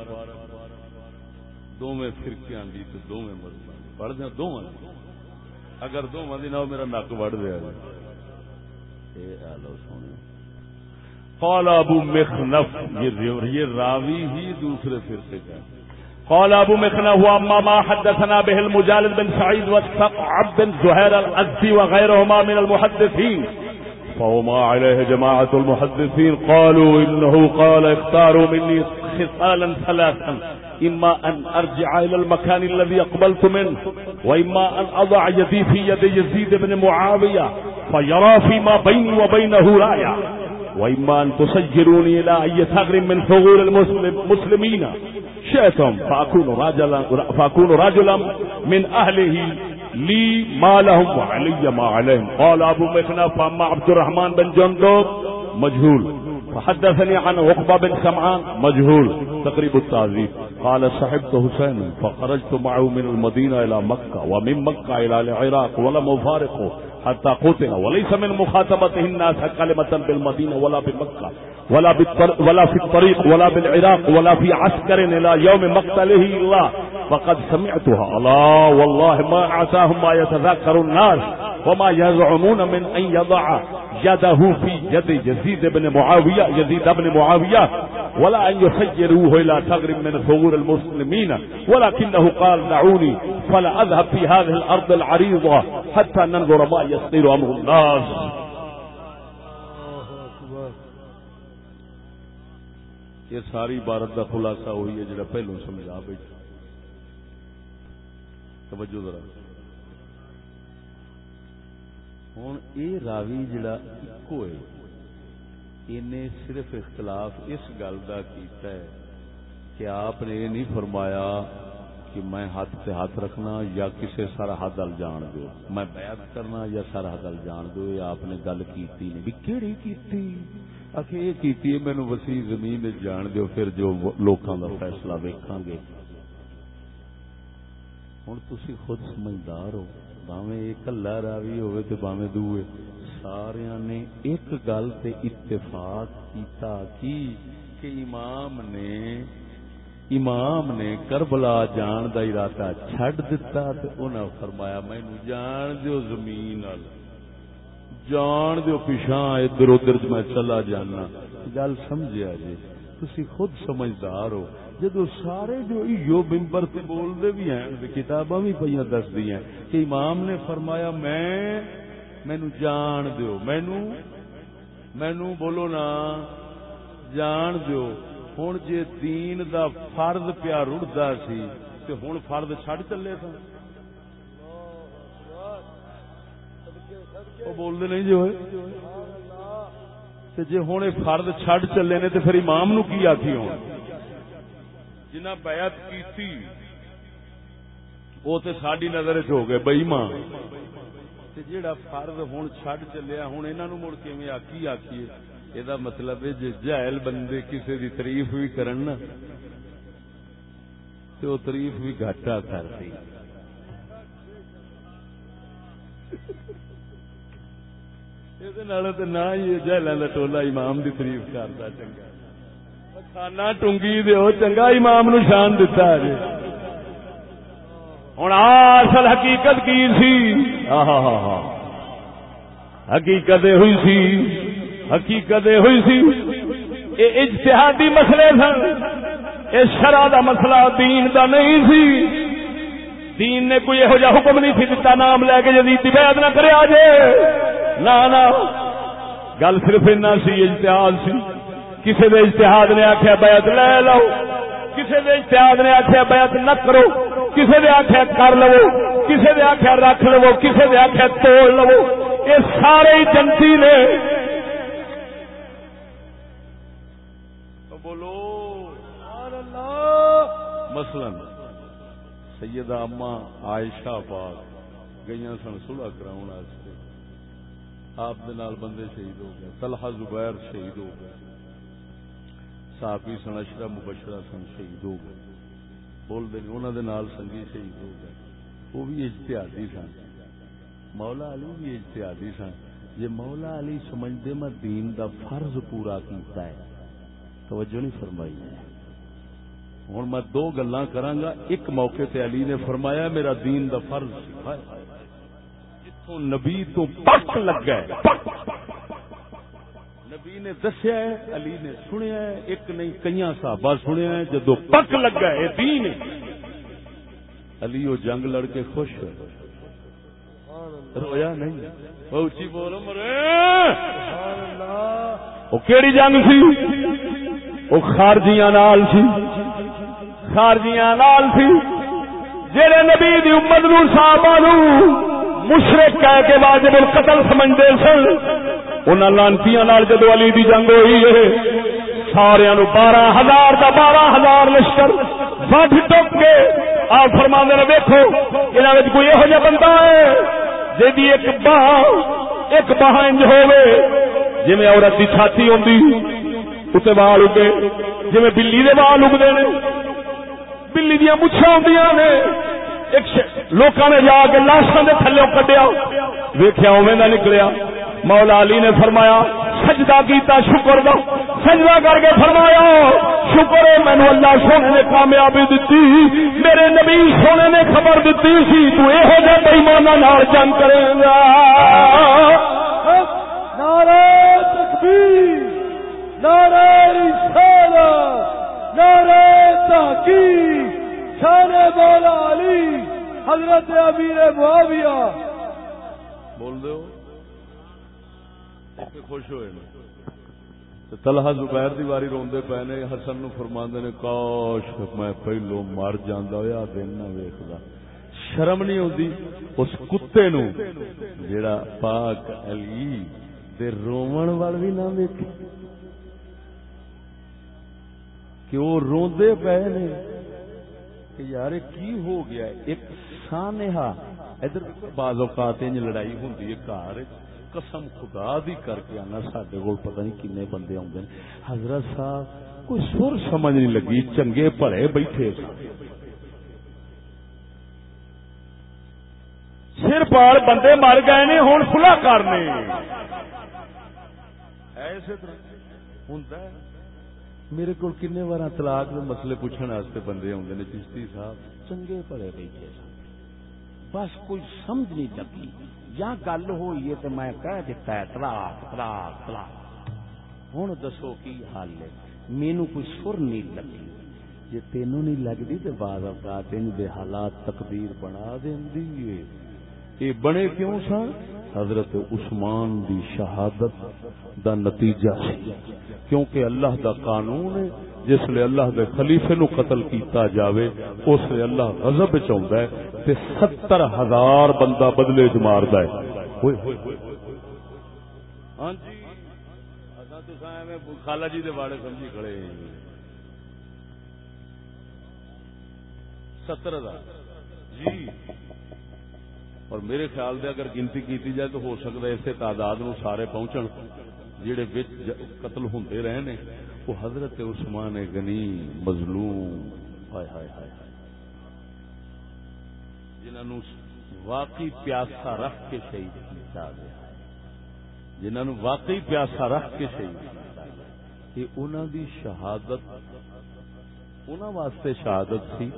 دونوں فرقیاں دی تو دونوں مذہب پڑھ دیا دونوں اگر دونوں دن میرا نک وڑ دیا۔ لو سونے۔ قال ابو مخنف، یہ راوی ہی دوسرے فرقے کا قال أبو مخنا هو أما ما حدثنا به المجالد بن سعيد والسقعب بن زهير الأزدي وغيرهما من المحدثين. فهما عليه جماعة المحدثين قالوا إنه قال اختاروا مني خصالا ثلاثا إما أن أرجع إلى المكان الذي أقبلت منه وإما أن أضع يدي في يد يزيد بن معاوية فيرى فيما بيني وبينه رايا وإما أن تسجروني إلى أي ثغر من ثغور المسلمين شئتم. فاكون رجلا فاكون رجلا من اهله لي ما لهم وعلي ما عليهم قال ابو مخنف فاما عبد الرحمن بن جندب مجهول فحدثني عن عقبه بن سمعان مجهول تقريب التعذيب قال، صحبت حسين فخرجت معه من المدينه الى مكه ومن مكه الى العراق ولم افارقه. حتى قتل. وليس من مخاطبته الناس كلمة بالمدينة ولا بمكة ولا ولا في الطريق ولا بالعراق ولا في عسكر إلى يوم مقتله الله. فقد سمعتها. الله والله ما عساهم ما يتذكر الناس وما يزعمون من أن يضع. يده في يد يزيد بن معاوية يزيد بن معاوية ولا أن يسيروه إلى ثغر من ثغور المسلمين. ولكنه قال دعوني فلا أذهب في هذه الأرض العريضة حتى ننظر ما يصير أمر الناس. یہ ساری عبارت کا خلاصہ ہوئی ہے جڑا پہلو سمجھا بیٹھا توجہ ذرا۔ ہوں یہ راوی جڑا ایکو ہے انہیں صرف اختلاف اس گل کا کیتا ہے کہ آپ نے یہ نہیں فرمایا کہ میں ہاتھ سے ہاتھ رکھنا یا کسے سرحد ال جان دو میں بیعت کرنا یا سرحد ال جان دو یا آپ نے گل کیتی نہیں بھی کیڑی کیتی اکھے یہ کیتی ہے مینوں وسیع زمین جان دیو پھر جو لوکاں دا فیصلہ ویکھاں گے ہن تسی خود سمجھدار ہو باویں ایک کلا راوی ہوئے تے باویں دوئے۔ سارے نے ایک گل تے اتفاق کیتا کی کہ امام نے امام نے کربلا جان دا ارادہ چھڈ دتا تے انہاں فرمایا، مینوں جان دیو زمین ال جان دیو پیشاں ادھر ادھر میں چلا جانا۔ گل سمجھیا جی؟ تسی خود سمجھدار ہو۔ جدو سارے جو ایو ممبر تے بول دے بھی ہیں کتاباں بھی پئیاں دس دی ہیں کہ امام نے فرمایا، میں مینوں جان دیو مینوں مینوں بولو نا، جان دیو۔ ہوں جے دین دا فرد پیا رڑتا سی تو ہوں فرد چڈ چلے سن۔ بولتے نہیں جو جی ہوں فرد چڈ چلے نے تو پھر امام نو کی آخی ہوں جنہ بیعت کی وہ تو ساری نظر چ ہو گئے بئی ماں جہاں فرد ہوں چڈ چلیا ہوں یہاں مڑ کے آخی آخیے یہ مطلب ہے جی جہل بندے کسی کی تاریف بھی کرن تو تاریف بھی گاٹا کرتی نہ ہی جہلوں کا ٹولا امام کی تاریف کرتا چنگا۔ کھانا ٹونگی دو چنگا امام نو شان دتا جی ہوں اصل حقیقت کی سی حقیقت ہوئی سی حقیقت ہوئی سی یہ اجتہادی مسئلے سن یہ شرح دا مسئلہ دین دا نہیں سی دین نے کوئی یہو جہ حکم نہیں سی دتا نام لے کے جدید بیعت نہ کرے آجے نہ نہ گل صرف اتنا سی اجتہاد سی کسی دے اجتہاد نے آخیا بیعت لے لو کسی دے اجتہاد نے آخیا بیعت نہ کرو کسی دے آخیا کر لو کسی دے آخیا رکھ لو کسی دے آخیا توڑ لو۔ یہ سارے جنتی نے۔ مثلا سیدہ اما عائشہ پاک گئی سن سلح کرا آپ بندے شہید ہو گئے طلحہ زبیر شہید ہو گئے۔ صحابی سن، اشرا مبشرہ سن، شہید ہو گئے۔ بولتے جی، انہوں دے نال سنگی شہید ہو گئے۔ وہ بھی اجتہادی سن۔ مولا علی بھی اجتہادی سن۔ جی مولا علی سمجھتے میں دین دا فرض پورا کیتا ہے۔ توجہ نہیں فرمائی۔ ہے ہوں میں دو گلا کرا ایک موقع تے علی نے فرمایا، میرا دین دا فرض جتوں نبی تو پک لگا نبی نے دسیا ہے، علی نے سنیا ہے، ایک نہیں کئی صحابہ سنیا ہے، جدو پک لگا ہے دین۔ علی وہ جنگ لڑ کے خوش رویا نہیں اچھی بولو مرے! وہ کہڑی جنگ سی؟ وہ خارجیاں نال سی۔ خارجیاں نال سی۔ جڑے نبی دی امت نو، صحابہ نو مشرک کہہ کے واجب القتل سمجھدے سن۔ انہاں لانتیاں نال جدو علی دی جنگ ہوئی ہے سارے نو بارہ ہزار کا بارہ ہزار لشکر وڈ ٹوک کے آپ فرما نے دیکھو انہاں کوئی یہو جہا بندہ ہے جی ایک باہ ایک باہ انج ہوے جویں عورت دی چھاتی ہوندی اتنے وال اگے جی بلی دے وال اگتے ہیں بلی دیا مچھا ہوں نے لوکاں نے جا کے لاشاں دے تھلے کڈیا ویخیا اوے نہ نکلیا مولا علی نے فرمایا سجدہ کیتا شکر دا سجدہ کر کے فرمایا شکر ہے مینو اللہ سونے نے کامیابی دیتی میرے نبی سونے نے خبر دیتی سی تو یہو جہ بےمانا نال جنگ کرے گا۔ نعرہ تکبیر نعرہ رسالہ نعرہ تحقیق۔ شان مولا علی حضرت امیر معاویہ۔ بول دو خوش ہوئے تلہا زبیر دی واری روندے پے نے، حسن نو فرماندے نے، کاش میں پہلو مر جاندا ہویا، دن نہ ویکھدا۔ شرم نہیں ہوندی اس کتے نو، جیڑا پاک علی دے رومن وال بھی نہ ویکھے۔ کہ وہ روندے پے نے، کہ یار کی ہو گیا؟ ایک سانحا ادھر بعض اوقات انج لڑائی ہوندی ہے، گھر قسم خدا دی کر کے آنا سڈے کول، پتہ نہیں کنے بندے آدھے حضرت صاحب، کوئی سر سمجھ نہیں لگی، چنگے بھلے بیٹھے۔ سر پار بندے مر گئے نے ہوں کھلا کرنے ایسے ہوں میرے کو کنے بار طلاق کے مسئلے پوچھنے واسطے بندے آتے ہیں چشتی صاحب، چنگے بڑے بیٹھے بس کوئی سمجھ نہیں لگی۔ یا گل ہوئی ہے تو میں کہہ دیتا ہے، طلاق طلاق طلاق. ہوں دسو کی حال ہے؟ مینو کوئی سر نہیں لگی۔ جی تینوں نہیں لگتی تو بعض اوقات دے حالات تقدیر بنا دینی ہے۔ یہ بنے کیوں سن؟ حضرت عثمان دی شہادت دا نتیجہ سی کیونکہ اللہ دا قانون ہے جس لیے اللہ دے خلیفے نو قتل کیتا جاوے، اس لیے اللہ غضب چاہتا ہے تے ستر ہزار بندہ بدلے چ ماردا ہے۔ ہاں جی۔ اچھا، خالہ جی دے باڑے سمجھی کھڑے ہیں۔ ستر ہزار۔ جی۔ اور میرے خیال دے اگر گنتی کیتی جائے تو ہو سکتا ہے اسے تعداد نو سارے پہنچن جڑے قتل ہوندے رہے نے وہ حضرت عثمان غنی مظلوم۔ ہائے ہائے ہائے جنہوں واقعی پیاسا رکھ کے شہید کیا۔ گیا جنہوں واقعی پیاسا رکھ کے شہید کیا۔ گیا انہوں دی شہادت انہوں واسطے شہادت سی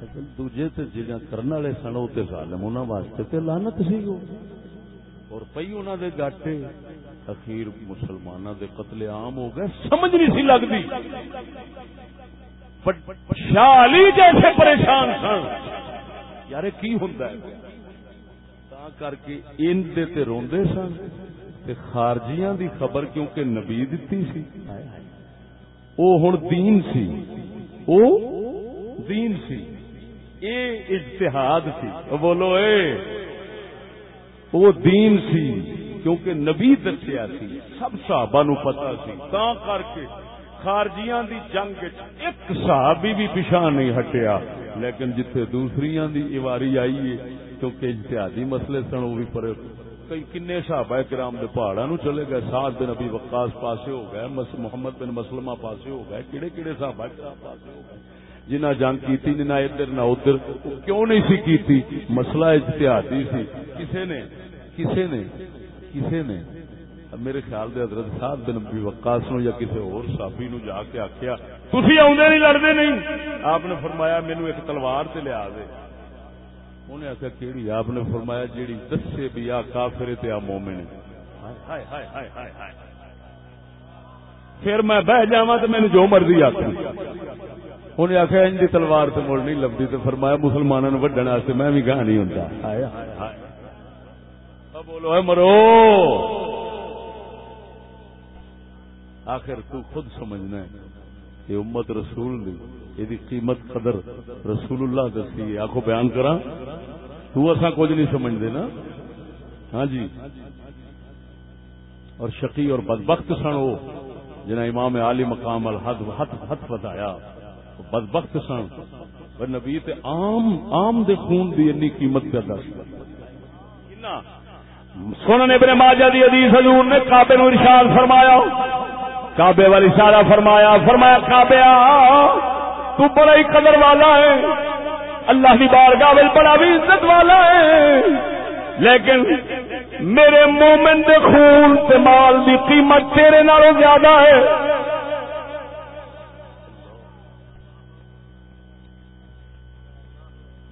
لیکن دوجے تے جڑا کرن والے سن او تے ظالم۔ انہاں واسطے تے لعنت سی۔ او اور پئی انہاں دے گاٹے اخیر مسلماناں دے قتل عام ہو گئے، سمجھ نہیں سی لگدی شاہ علی جیسے پریشان سن۔ یار کی ہوندا ہے؟ تا کر کے ان دے تے روندے سن۔ تے خارجیاں دی خبر کیونکہ نبی دتی سی۔ او ہن دین سی۔ او دین سی۔ اے اجتہاد سی۔ بولو اے وہ دین سی۔ کیونکہ نبی دسیا سی، سب صحابہ نو پتا سی۔ تا کر کے خارجیاں دی جنگ ایک صحابی بھی پیچھا نہیں ہٹیا۔ لیکن جتھے دوسری دی ایواری آئی ہے، کیونکہ اجتہادی مسئلے سن، وہ بھی پڑے کئی کنے صحابہ کرام دے پہاڑا نو چلے گئے۔ سات بن ابی وقاص پاسے ہو گئے محمد بن مسلمہ پاسے ہو گئے۔ کیڑے کیڑے صحابہ کرام پاسے ہو گئے۔ جنہ جنگ کی نہ ادھر نہ ادھر کیوں نہیں سی کیتی؟ مسئلہ اجتہادی سی۔ کسے نے کسے نے کسے نے؟ میرے خیال دے حضرت صاحب بن نبی وقاص نو یا کسی اور صحابی نو جا کے آخیا تھی آدھے نہیں لڑتے نہیں؟ آپ نے فرمایا مینو ایک تلوار سے لیا دے. انہیں آخیا کہڑی آپ نے فرمایا، جیڑی دسے بھی آ کافر تے آ مومن پھر میں بہ جا تو مینو جو مرضی آخر انہیں آخیا ان کی تلوار تو مڑ نہیں لبھی تو فرمایا مسلمانوں نے وڈن واسطے میں بھی گاہ نہیں ہوں بولو، اے مرو! آخر تو خود سمجھنا ہے یہ امت رسول دی، یہ قیمت قدر رسول اللہ دسی آخو بیان کرا تو اصا کچھ نہیں سمجھتے نا۔ ہاں جی۔ اور شقی اور بدبخت سن وہ جنہیں امام عالی مقام الحد ہاتھ ہاتھ بتایا۔ بدبخت سن۔ نبی تے عام عام دے خون دی انی قیمت پہ دس سنن ابن ماجہ دی حدیث حضور نے کعبے نو ارشاد فرمایا۔ کعبے والی اشارہ فرمایا فرمایا، کعبے تو بڑا ہی قدر والا ہے۔ اللہ کی بارگاہ وچ بڑا بھی عزت والا ہے۔ لیکن میرے مومن دے خون تے مال دی قیمت تیرے نالوں زیادہ ہے۔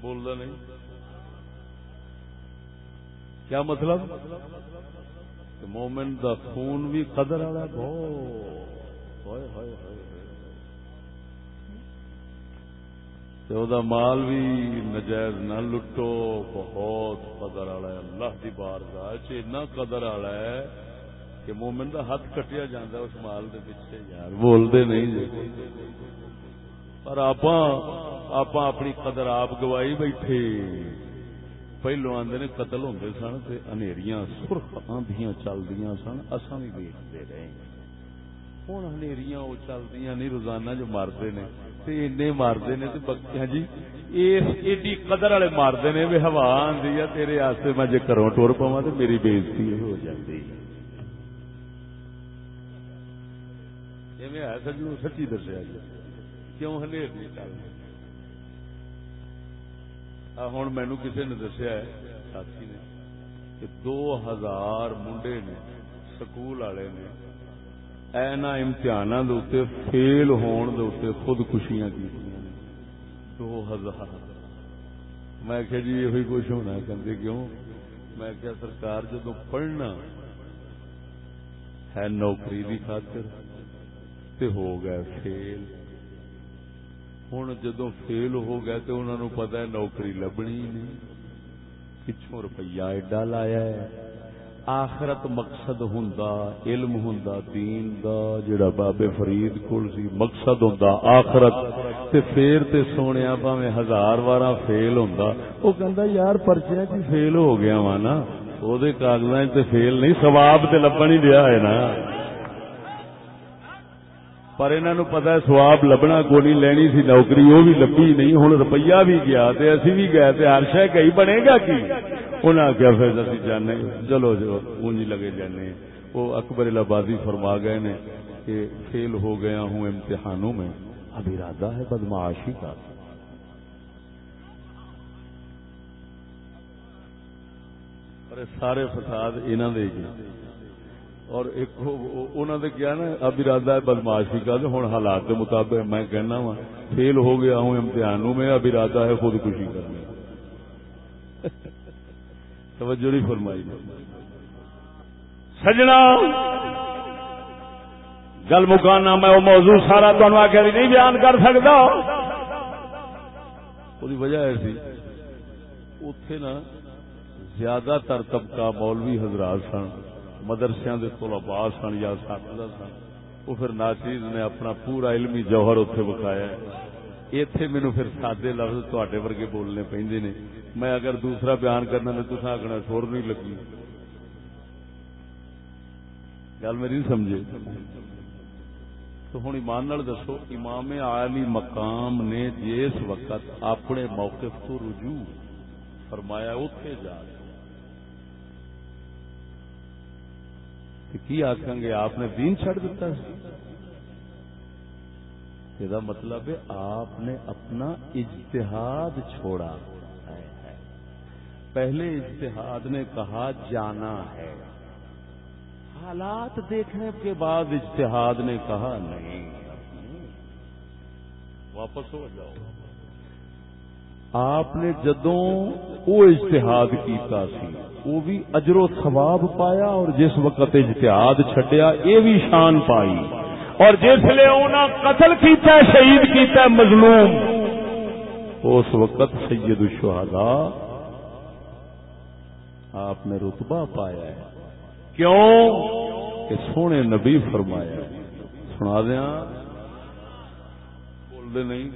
بولتا نہیں۔ کیا مطلب؟ مومن دا خون بھی قدر والا بہت مال بھی نجائز نہ لٹو، بہت قدر والا ہے۔ اللہ کی بار کا قدر والا ہے کہ مومن دا ہاتھ کٹیا جاتا اس مال دے پیچھے۔ یار، بولتے نہیں جی۔ پر آپ اپنی قدر آپ گوائی بیٹھے۔ پہلو آدھے نے قتل ہوتے سن انیریاں سرخ آندیاں چلدیاں سن اصا بھی ویچتے رہے ہوں انیریاں وہ چلدیاں نہیں روزانہ جو مارتے نے مارتے نے ہاں جی ایڈی قدر والے مارتے نے بھی ہوا آدھی ہے تیرے آستے میں جی گھروں ٹور پوا تو میری بےزتی ہو جاتی ہے سجو سچی دسیا جی کیوں ہلیر نہیں چل ہوں مینو کسی نے دسیا ساتھی نے، کہ دو ہزار منڈے نے، سکول والے نے اینا امتحان فیل ہون دے خودکشیاں کی دو ہزار۔ میں کہ جی یہ کچھ ہونا کہ کیوں؟ میں کیا سرکار جدو پڑھنا ہے نوکری کی خاطر، تے ہو گئے فیل۔ ہوں جدو فیل ہو گئے تو انہوں نے پتا ہے نوکری لبنی نہیں پچھوں روپیہ ایڈا لایا ہے آخرت مقصد ہوں علم ہوں دین دا جڑا بابے فرید کول سی مقصد ہوں آخرت تے پھر تے سونے پاوے ہزار بارہ فیل ہوں وہ کہندا یار پرچے کی فیل ہو گیا وا نا وہ کاغذ فیل نہیں سواب تے لبن ہی دیا ہے نا پر انہوں پتا سواب لبنا کو نہیں لینی سی، نوکری وہ بھی لبھی نہیں ہوں روپیہ بھی گیا اسی بھی گئے ہر شہ کئی بنے گا کی؟ انہیں آخیا پھر ابھی جانے، چلو جی، جو اونجی لگے جانے۔ وہ اکبر آبادی فرما گئے نے کہ فیل ہو گیا ہوں امتحانوں میں۔ اب ارادہ ہے بدماشی کا۔ سارے فساد انہوں نے اور ایک انہوں نے کیا نا، اب ارادہ ہے بدماشی کا ہوں حالات کے مطابق میں کہنا وا، فیل ہو گیا ہوں امتحانوں میں، اب ارادہ ہے خودکشی کرنے توجہ نہیں فرمائی۔ سجنا! گل مکانا، میں وہ موضوع سارا تمہیں آ کے نہیں بیان کر سکتا وہ وجہ ایسی اتے نا زیادہ تر طبقہ مولوی حضرات سن مدرسیا کے طلبا سن یا ساتھ سن وہ پھر ناچیز نے اپنا پورا علمی جوہر اتے بکایا اتے مینو پھر سادے لفظ تے ورگے بولنے پہ نے۔ میں اگر دوسرا بیان کرنا تو تصا آخنا سور نہیں لگی۔ گل میری سمجھے؟ تو ہوں ایمان دسو، امام عالی مقام نے جس وقت اپنے موقف کو رجوع فرمایا اتے جا کی آخان گے؟ آپ نے دین چڑ دیتا یہ مطلب ہے آپ نے اپنا اجتہاد چھوڑا پہلے اجتہاد نے کہا جانا ہے۔ حالات دیکھنے کے بعد اجتہاد نے کہا نہیں۔ واپس ہو جاؤ۔ آپ نے جدوں وہ اجتہاد کیتا سی وہ بھی اجر و ثواب پایا اور جس وقت اجتہاد چھڈیا یہ بھی شان پائی۔ اور جس لیے انہوں قتل کیتا، شہید کیتا، مظلوم۔ اس وقت سید الشہداء آپ نے رتبہ پایا ہے۔ کیوں؟ کہ سونے نبی فرمایا، سنا دیا بول دے نہیں۔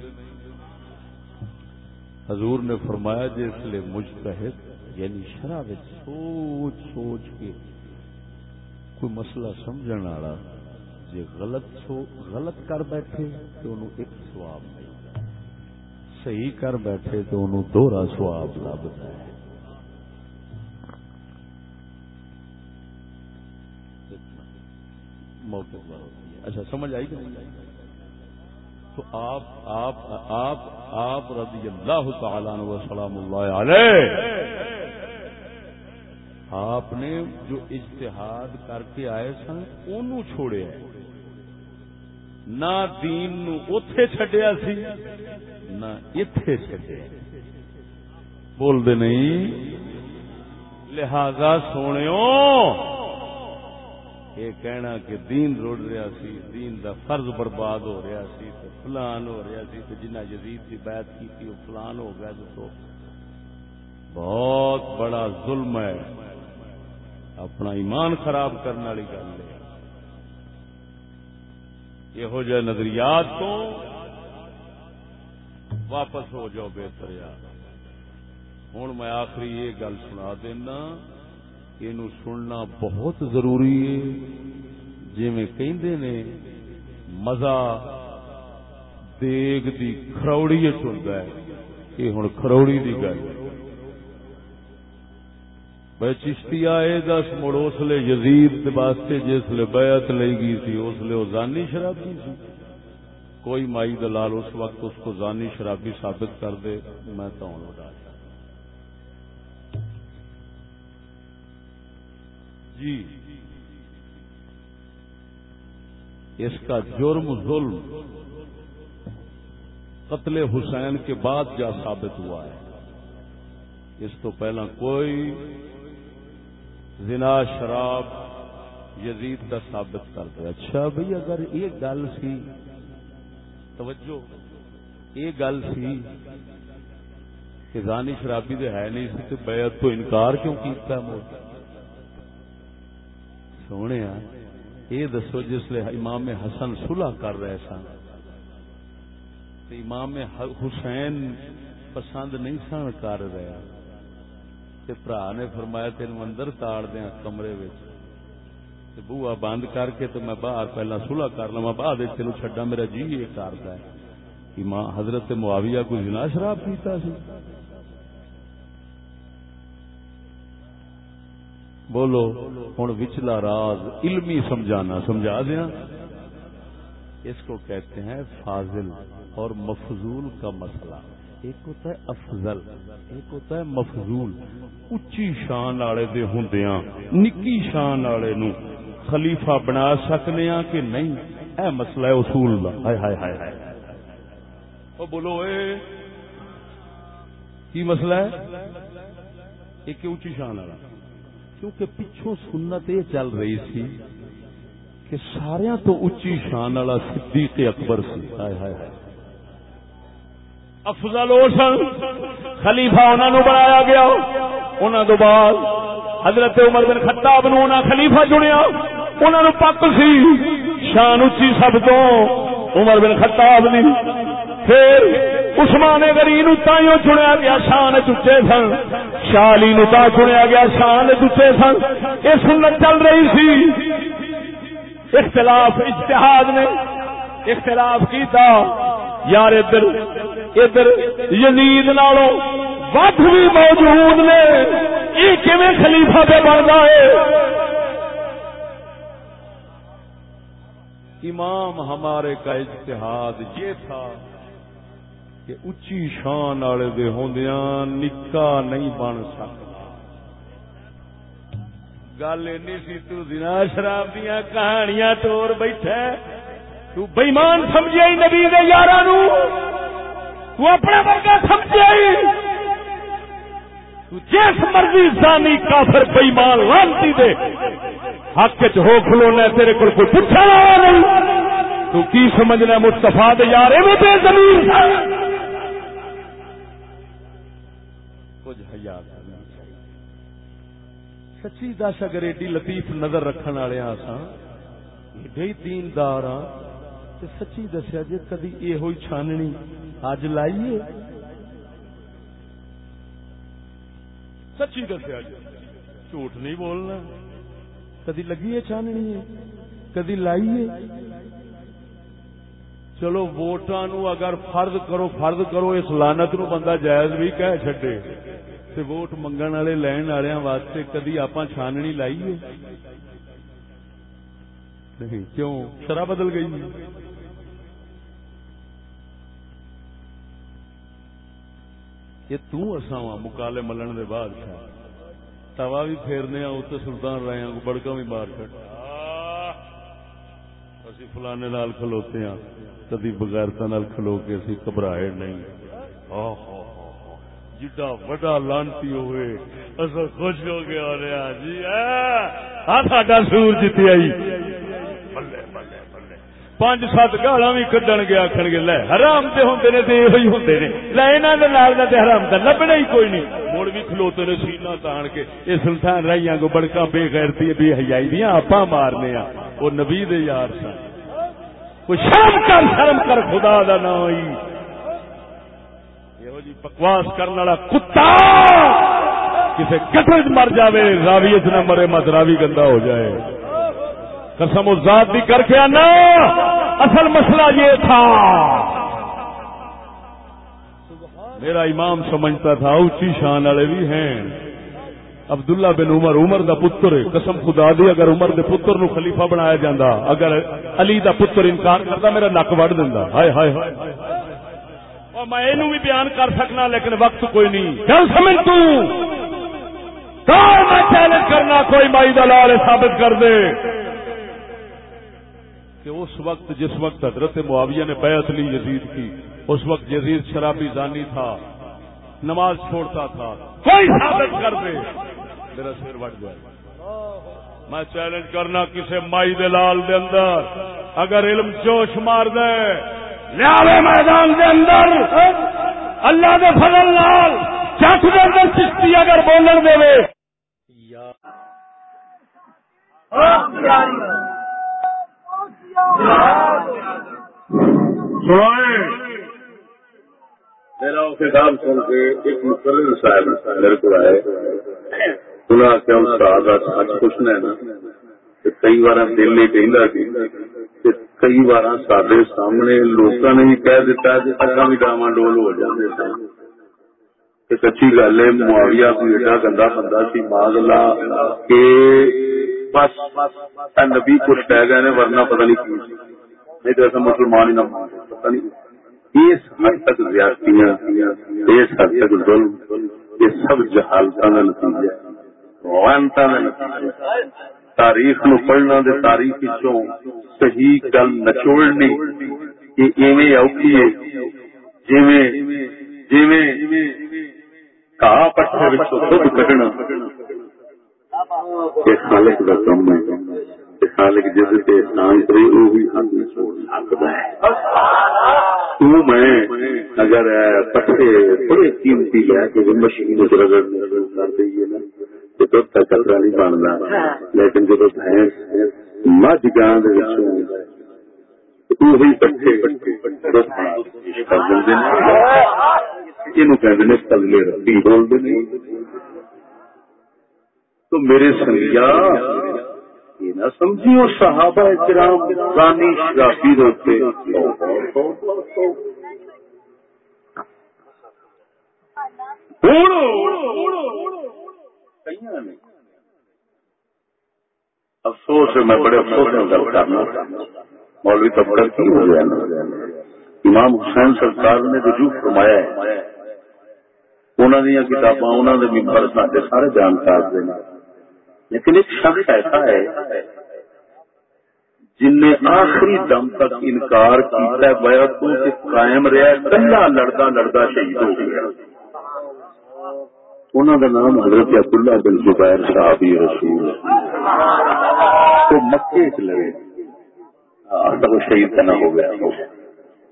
حضور نے فرمایا، جس لیے مجتہد یعنی شرح سوچ سوچ کے کوئی مسئلہ سمجھ والا جی غلط سو غلط کر بیٹھے تو انہوں ایک سواب ملتا صحیح کر بیٹھے تو انہوں دوہرا سواب لبتا ہے موقع ہوتی ہے اچھا سمجھ آئی کہ نہیں؟ آئی تو آپ آپ آپ آپ رضی اللہ تعالیٰ و سلام اللہ علیہ۔ آپ نے جو اجتہاد کر کے آئے سن ان چھوڑے نہ دین نو اتے چڈیا سی، نہ اتے چڈیا بول دے نہیں، لہذا سونے یہ کہنا کہ دین روڑ رہا سی، دین دا فرض برباد ہو رہا سی تو فلان ہو رہا سی تو جنہ یزید کی بیعت کی تھی وہ فلان ہو گیا تو بہت بڑا ظلم ہے۔ اپنا ایمان خراب کرنے والی گل ہے۔ یہو جہ نظریات تو واپس ہو جاؤ بہتر یار ہوں میں آخری یہ گل سنا دینا۔ یہ سننا بہت ضروری ہے۔ جی میں نے، مزہ دیگ دی کروڑی چلتا ہے۔ یہ ہوں کروڑی دی گل۔ بھائی چشتی آئے دس، مڑ اس لیے یزید واسطے جس بیعت لئی گئی تھی اس لیے وہ زانی شرابی تھی کوئی مائی دلال اس وقت اس کو زانی شرابی ثابت کر دے، میں تو ہوں جی۔ اس کا جرم ظلم قتل حسین کے بعد جا ثابت ہوا ہے۔ اس تو پہلا کوئی زنا، شراب، یزید کا ثابت کر دیا اچھا بھائی، اگر یہ گل سی، توجہ، یہ گل سی کہ زانی شرابی تو ہے نہیں سی تو بیعت تو انکار کیوں کیتا ہے سونے یہ دسو جس لیے امام حسن صلح کر رہے سن۔ امام حسین پسند نہیں سن کر رہا برا نے فرمایا تین اندر تاڑ دیا کمرے بوا بند کر کے تو میں باہر پہلا سلح کر لوا بعد تین چڈا میرا جی یہ کرتا ہے۔ امام حضرت معاویہ کو جنا شراب پیتا سی۔ بولو ہوں وچلا راز علمی سمجھانا، سمجھا دیا اس کو کہتے ہیں فاضل اور مفضول کا مسئلہ۔ ایک ہوتا ہے افضل، ایک ہوتا ہے مفضول۔ اچھی شان والے دے ہوندیاں، نکی شان والے نو خلیفہ بنا سکنے ہاں کہ نہیں؟ اے مسئلہ ہے اصول دا۔ ہائے ہائے ہائے ہائے۔ او بولو، اے، کی مسئلہ ہے؟ ایک اچھی شان والا۔ کیونکہ پچھوں سنت یہ چل رہی سی کہ سارا تو اچھی شان والا صدیق اکبر سی۔ ہائے ہائے ہائے۔ افضل سن، خلیفہ انہوں نے بنایا گیا۔ انہوں تو بعد حضرت عمر بن خطاب نو انہوں خلیفہ چنیا۔ انہوں نے پک سی شان اچھی سب تو عمر بن خطاب دی۔ پھر عثمان غری نو تائیوں چنیا گیا، شان چچے سن۔ شالی نو تا چنیا گیا، شان چچے سن۔ یہ سنت چل رہی سی۔ اختلاف اجتہاد نے اختلاف کیتا۔ یار ادھر ادھر یزید نالوں ود بھی موجود نے۔ یہ کیون خلیفہ پہ بنتا ہے؟ امام ہمارے کا اجتہاد یہ تھا۔ کہ اچھی شان والے دے ہوندیاں نکا نہیں بن سکتا۔ گل اینی سی تو دنا شراب دیا کہانیاں توڑ بیٹھا تو بےمان سمجھے نبی دے یارہ نو تو اپنا ورگا سمجھے جس مرضی زانی کافر بےمان لانتی دے۔ حق چ ہو کھلونا تیرے کو کوئی پوچھا نہیں۔ تو کی سمجھنا مستفا یار میں بے زمین۔ سچی دس اگر ایڈی لطیف نظر رکھنے والے ہاں آسان ایڈے دیندار ہاں سچی دسیا جی کدی یہ چھاننی اج لائیے۔ سچی دسیا جی جھوٹ نہیں بولنا۔ کدی لگی ہے چاننی کدی لائیے۔ چلو ووٹان اگر فرد کرو فرد کرو، اس لانت نو بندہ جائز بھی کہہ چڈے تے ووٹ منگن والے لین والے واسطے کدی آپ چھاننی لائیے نہیں کیوں شرح بدل گئی یہ تساوا مکالے ملن دے بعد توا بھی پھیرنے اتنے سلطان رہے ہیں بڑکا بھی مار چڑ اسی فلانے نال کھلوتے ہیں کدی بغیرتا نال کھلو کے اسی گھبرائے نہیں آہ جڈا وڈا لانتی ہوئے۔ اصل خوش ہو گیا رہا جی ہاں۔, ہاں۔ ساڈا سور جیتی آئی۔ پانچ سات گالا بھی کڈن گیا آخر گے، لے، حرام سے ہوں نے تو یہ ہوں نے۔ لے یہاں کے حرام کا لبنا ہی کوئی نہیں۔ مڑ بھی کھلوتے نے سینا تان کے یہ سلطان رائیاں کو بڑکا بے غیرتی بے حیائی دیا آپ مارنے آ وہ نبی دے یار سن۔ کوئی شرم کر شرم کر خدا دا نا یہ بکواس کرنے والا کتا کسی کٹر مر جاوے راوی نہ مرے، مت راوی گندا ہو جائے۔ قسم و ذات بھی کر کے آنا، اصل مسئلہ یہ تھا۔ میرا امام سمجھتا تھا، اونچی شان والے بھی ہیں۔ عبداللہ بن عمر عمر دا پتر قسم خدا دی، اگر عمر دے پتر نو خلیفہ بنایا جاندہ اگر علی دا پتر انکار کرتا میرا نک وڑ دینا ہائے ہائے۔ اور میں یہ بھی بیان کر سکنا لیکن وقت کوئی نہیں۔ چل سمجھ تو؟ میں چیلنج کرنا کوئی مائی دلال ثابت کر دے۔ کہ اس وقت جس وقت حضرت معاویہ نے بیعت لی یزید کی اس وقت یزید شرابی زانی تھا نماز چھوڑتا تھا۔ کوئی ثابت کر دے۔ میرا سر وٹ جائے میں چیلنج کرنا کسی مائی دلال دے اندر۔ اگر علم جوش مار دے لیا میدان دے اندر اللہ دے فضل لال چک دے اندر چشتی اگر بولن دے میرا خطاب سن کے ایک مقرر صاحب میرے کو آئے۔ انہوں نے استاد پوچھنا ہے نا۔ کئی بار دل نہیں کہ کئی بار سارے سامنے لوگوں نے بھی کہہ دیتا بھی ڈاواں ڈول ہو جاتے سن سچی گل ہے معاویہ کوئی ایڈا گندا بندہ سی ماض اللہ کہ بس نبی کچھ کہہ گئے ورنہ پتہ نہیں کی نہیں تو ایسا مسلمان ہی نہ پتہ نہیں اس حد تک زیادتیاں اس حد تک ظلم یہ سب جہالت کا نتیجہ نتیجہ تاریخ نو پڑھنا دے تاریخ چوں صحیح گل نچوڑنی یہ ایویں اوکھی ہے جویں جویں کہا پٹھے دودھ کڈنا یہ خالق دا کم ہے۔ خالق جس تے احسان کرے وہ بھی حد نچوڑ سکتا ہے۔ میں اگر پٹھے بڑے قیمتی ہے مشین رگڑ کر دئیے نا۔ تو دھد کا کلرا نہیں بنتا لیکن جب بھینس مجھ گاند پٹھے پلے ربی بولتے تو میرے سنگیا نہ سمجھیو صحابہ کرام رانی شرابی روتے ہوں افسوس میں بڑے افسوس میں گل کرنا مولوی طبقہ کی ہو گیا امام حسین سرکار نے رجوع فرمایا ہے۔ انہوں نے کتاباں انہوں نے ممبر سارے جانکار دینا لیکن ایک شخص ایسا ہے جن نے آخری دم تک انکار کیا بیعتوں سے قائم رہا کلا لڑتا لڑتا شہید ہو گیا۔ انہوں کا نام حضرت عبداللہ بن زبیر صحابی رسول تو مکے چ لڑے وہ شہید کا نہ ہو گیا۔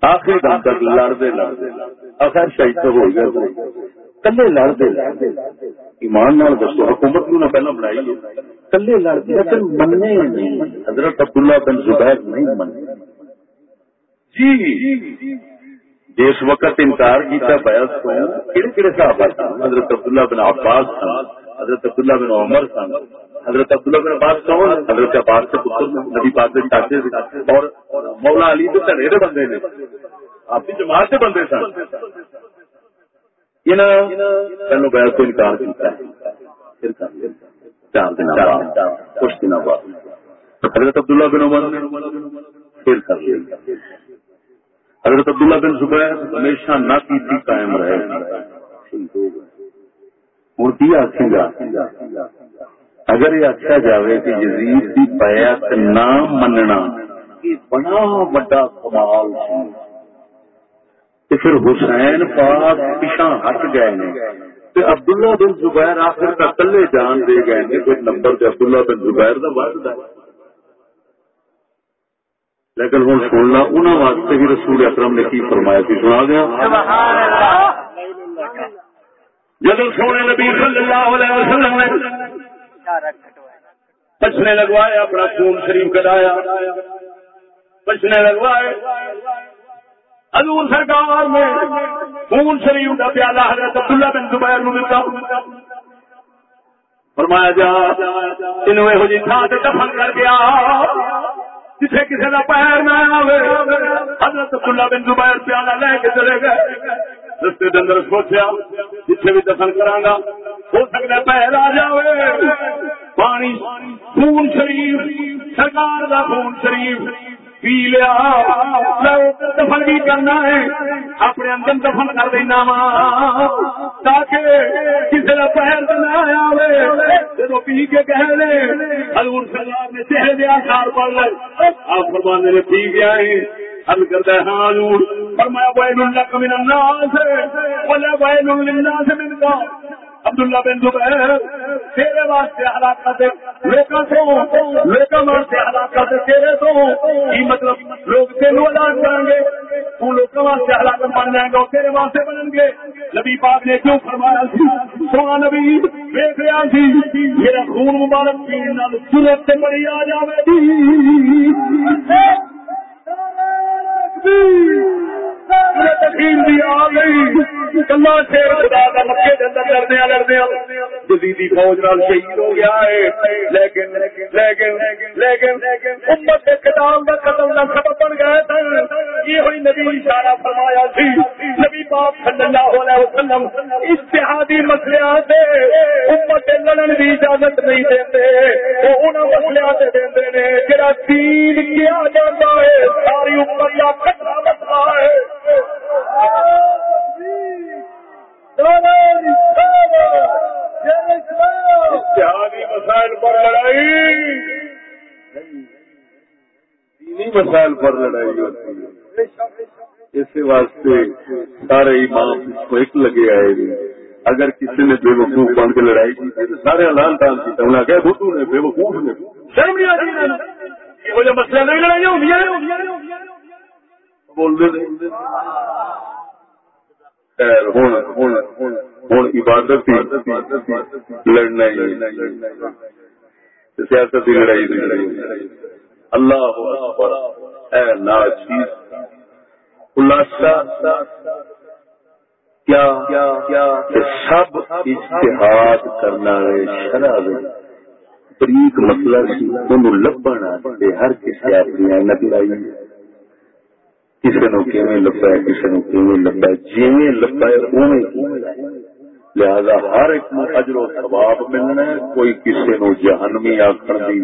آخری دم تک لڑتے لڑتے۔ آخر شہید تو ہو گیا۔ کلے لڑتے۔ ایمان نال دسو، حکومت نو پہلے بنائی کلے لڑتے لیکن مننے نہیں۔ حضرت عبداللہ بن زبیر نہیں مننے۔ جی۔ جس وقت انکار کیا بیعت کو کہڑے کہڑے صحابہ سن؟ حضرت عبداللہ بن عباس سن، حضرت عبداللہ بن عمر سن، حضرت عبداللہ بن عباس کون؟ حضرت عباس کے پتر نبی پاک کے چاچے اور مولا علی کے دھڑے بندے نے۔ آپ کی جماعت سے بندے سن۔ پہلو بیل کو انکار کیا چار دن کچھ دن بعد۔ حضرت عبداللہ بن عمر پھر کر لیا۔ حضرت عبداللہ بن زبیر ہمیشہ نہ کی قائم رہے ہوں کی آخے گا، اگر یہ آخیا جائے کہ یزید کی بیعت نہ مننا بڑا بڑا کمال پھر حسین پاک پیچھا ہٹ گئے نے عبداللہ بن زبیر آخر کا کلے جان دے گئے نے کوئی نمبر عبداللہ بن زبیر کا بڑھ لیکن ہوں سننا انہوں واسطے بھی رسول اکرم نے کی فرمایا تھی، سنا دیا؟ جب سونے نبی صلی اللہ علیہ وسلم نے پچھنے لگوائے اپنا خون شریف کٹایا، پچھنے لگوائے، حضور سرکار نے خون شریف کا پیالہ حضرت عبداللہ بن زبیر نو دتا۔ فرمایا جا انہوں یہ جی تھان سے دفن کر گیا جسے کسی کا پیر نہ آئے حضرت عبداللہ بن زبیر پیالہ لے کے چلے گئے۔ رستے کے اندر سوچا جتنے بھی دفن کرا ہو سکتا پیر آ جائے پانی، خون شریف، سرکار کا خون شریف۔ پی لیا۔ دفن بھی کرنا ہے۔ اپنے اندر دفن کر دینا وا۔ تاکہ کسی کا پہل نہ آئے جب پی کے کہ ہزور سرکار نے چہرے دیا سال پڑ لے۔ آپ فرمانے نے پی گیا ہے۔ حل کرتا ہے ہاں حضور۔ فرمایا ویل لک من الناس، ولا ویل للناس منك عبداللہ بن زبیر، تیرے واسطے ہلاکت لوکاں تو، لوکاں واسطے ہلاکت تیرے تو۔ کی مطلب؟ لوگ تینوں ہلاک کریں گے۔ تو لوکاں واسطے ہلاکت بن جائیں گے تیرے واسطے بنیں گے۔ نبی پاک نے کیوں فرمایا سی؟ سونا نبی، دیکھ رہا سی۔ میرا خون مبارک پینے نال ضرورت سے بڑی آ جاوے گی۔ تقیم بھی آ گئی۔ کلا شیر خدا کا مکے کے اندر لڑدیا لڑدیا جدیدی فوج نال شہید ہو گیا ہے۔ لیکن لیکن لیکن امت کے کا قتل کا سبب بن گئے تھے یہ ہوئی نبی اشارہ فرمایا نبی پاک صلی اللہ علیہ وسلم اتحادی مسئلہ سے امت لڑن کی اجازت نہیں دیتے۔ وہ انہوں مسئلہ سے دیتے ہیں جڑا کیا جاتا ہے۔ ساری امت کا کٹا مسئلہ ہے مسائل پر لڑائی۔ مسائل پر لڑائی ہوتی ہے۔ اس واسطے سارے امام اس کو ایک لگے آئے گی اگر کسی نے بے وقوف بن کے لڑائی کی سارے اعلان دان کی انہیں کہ بھٹو نے، بے وقوف نے۔ شرم نہیں آتی یہ مسئلہ نہیں لڑائی ہوتی ہوں عبادت لڑنا سیاست کی لڑائی اللہ اے ناچیز خلاصہ کیا سب اشتہاد کرنا شراب بریک مسئلہ مطلب لبنا ہر کسی اپنی احمد لائی۔ کسی نو لبا ہے کسی نو لبا ہے جی لبا ہے لہذا ہر ایک نو اجر و ثواب ملنا ہے، کوئی کسی نو جہنمی آخر دی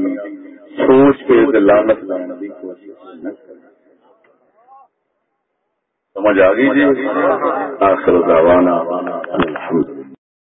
سوچ کے لانت لانا دی کوشش سمجھ آ گئی جی؟ آخر دعوانا الحمد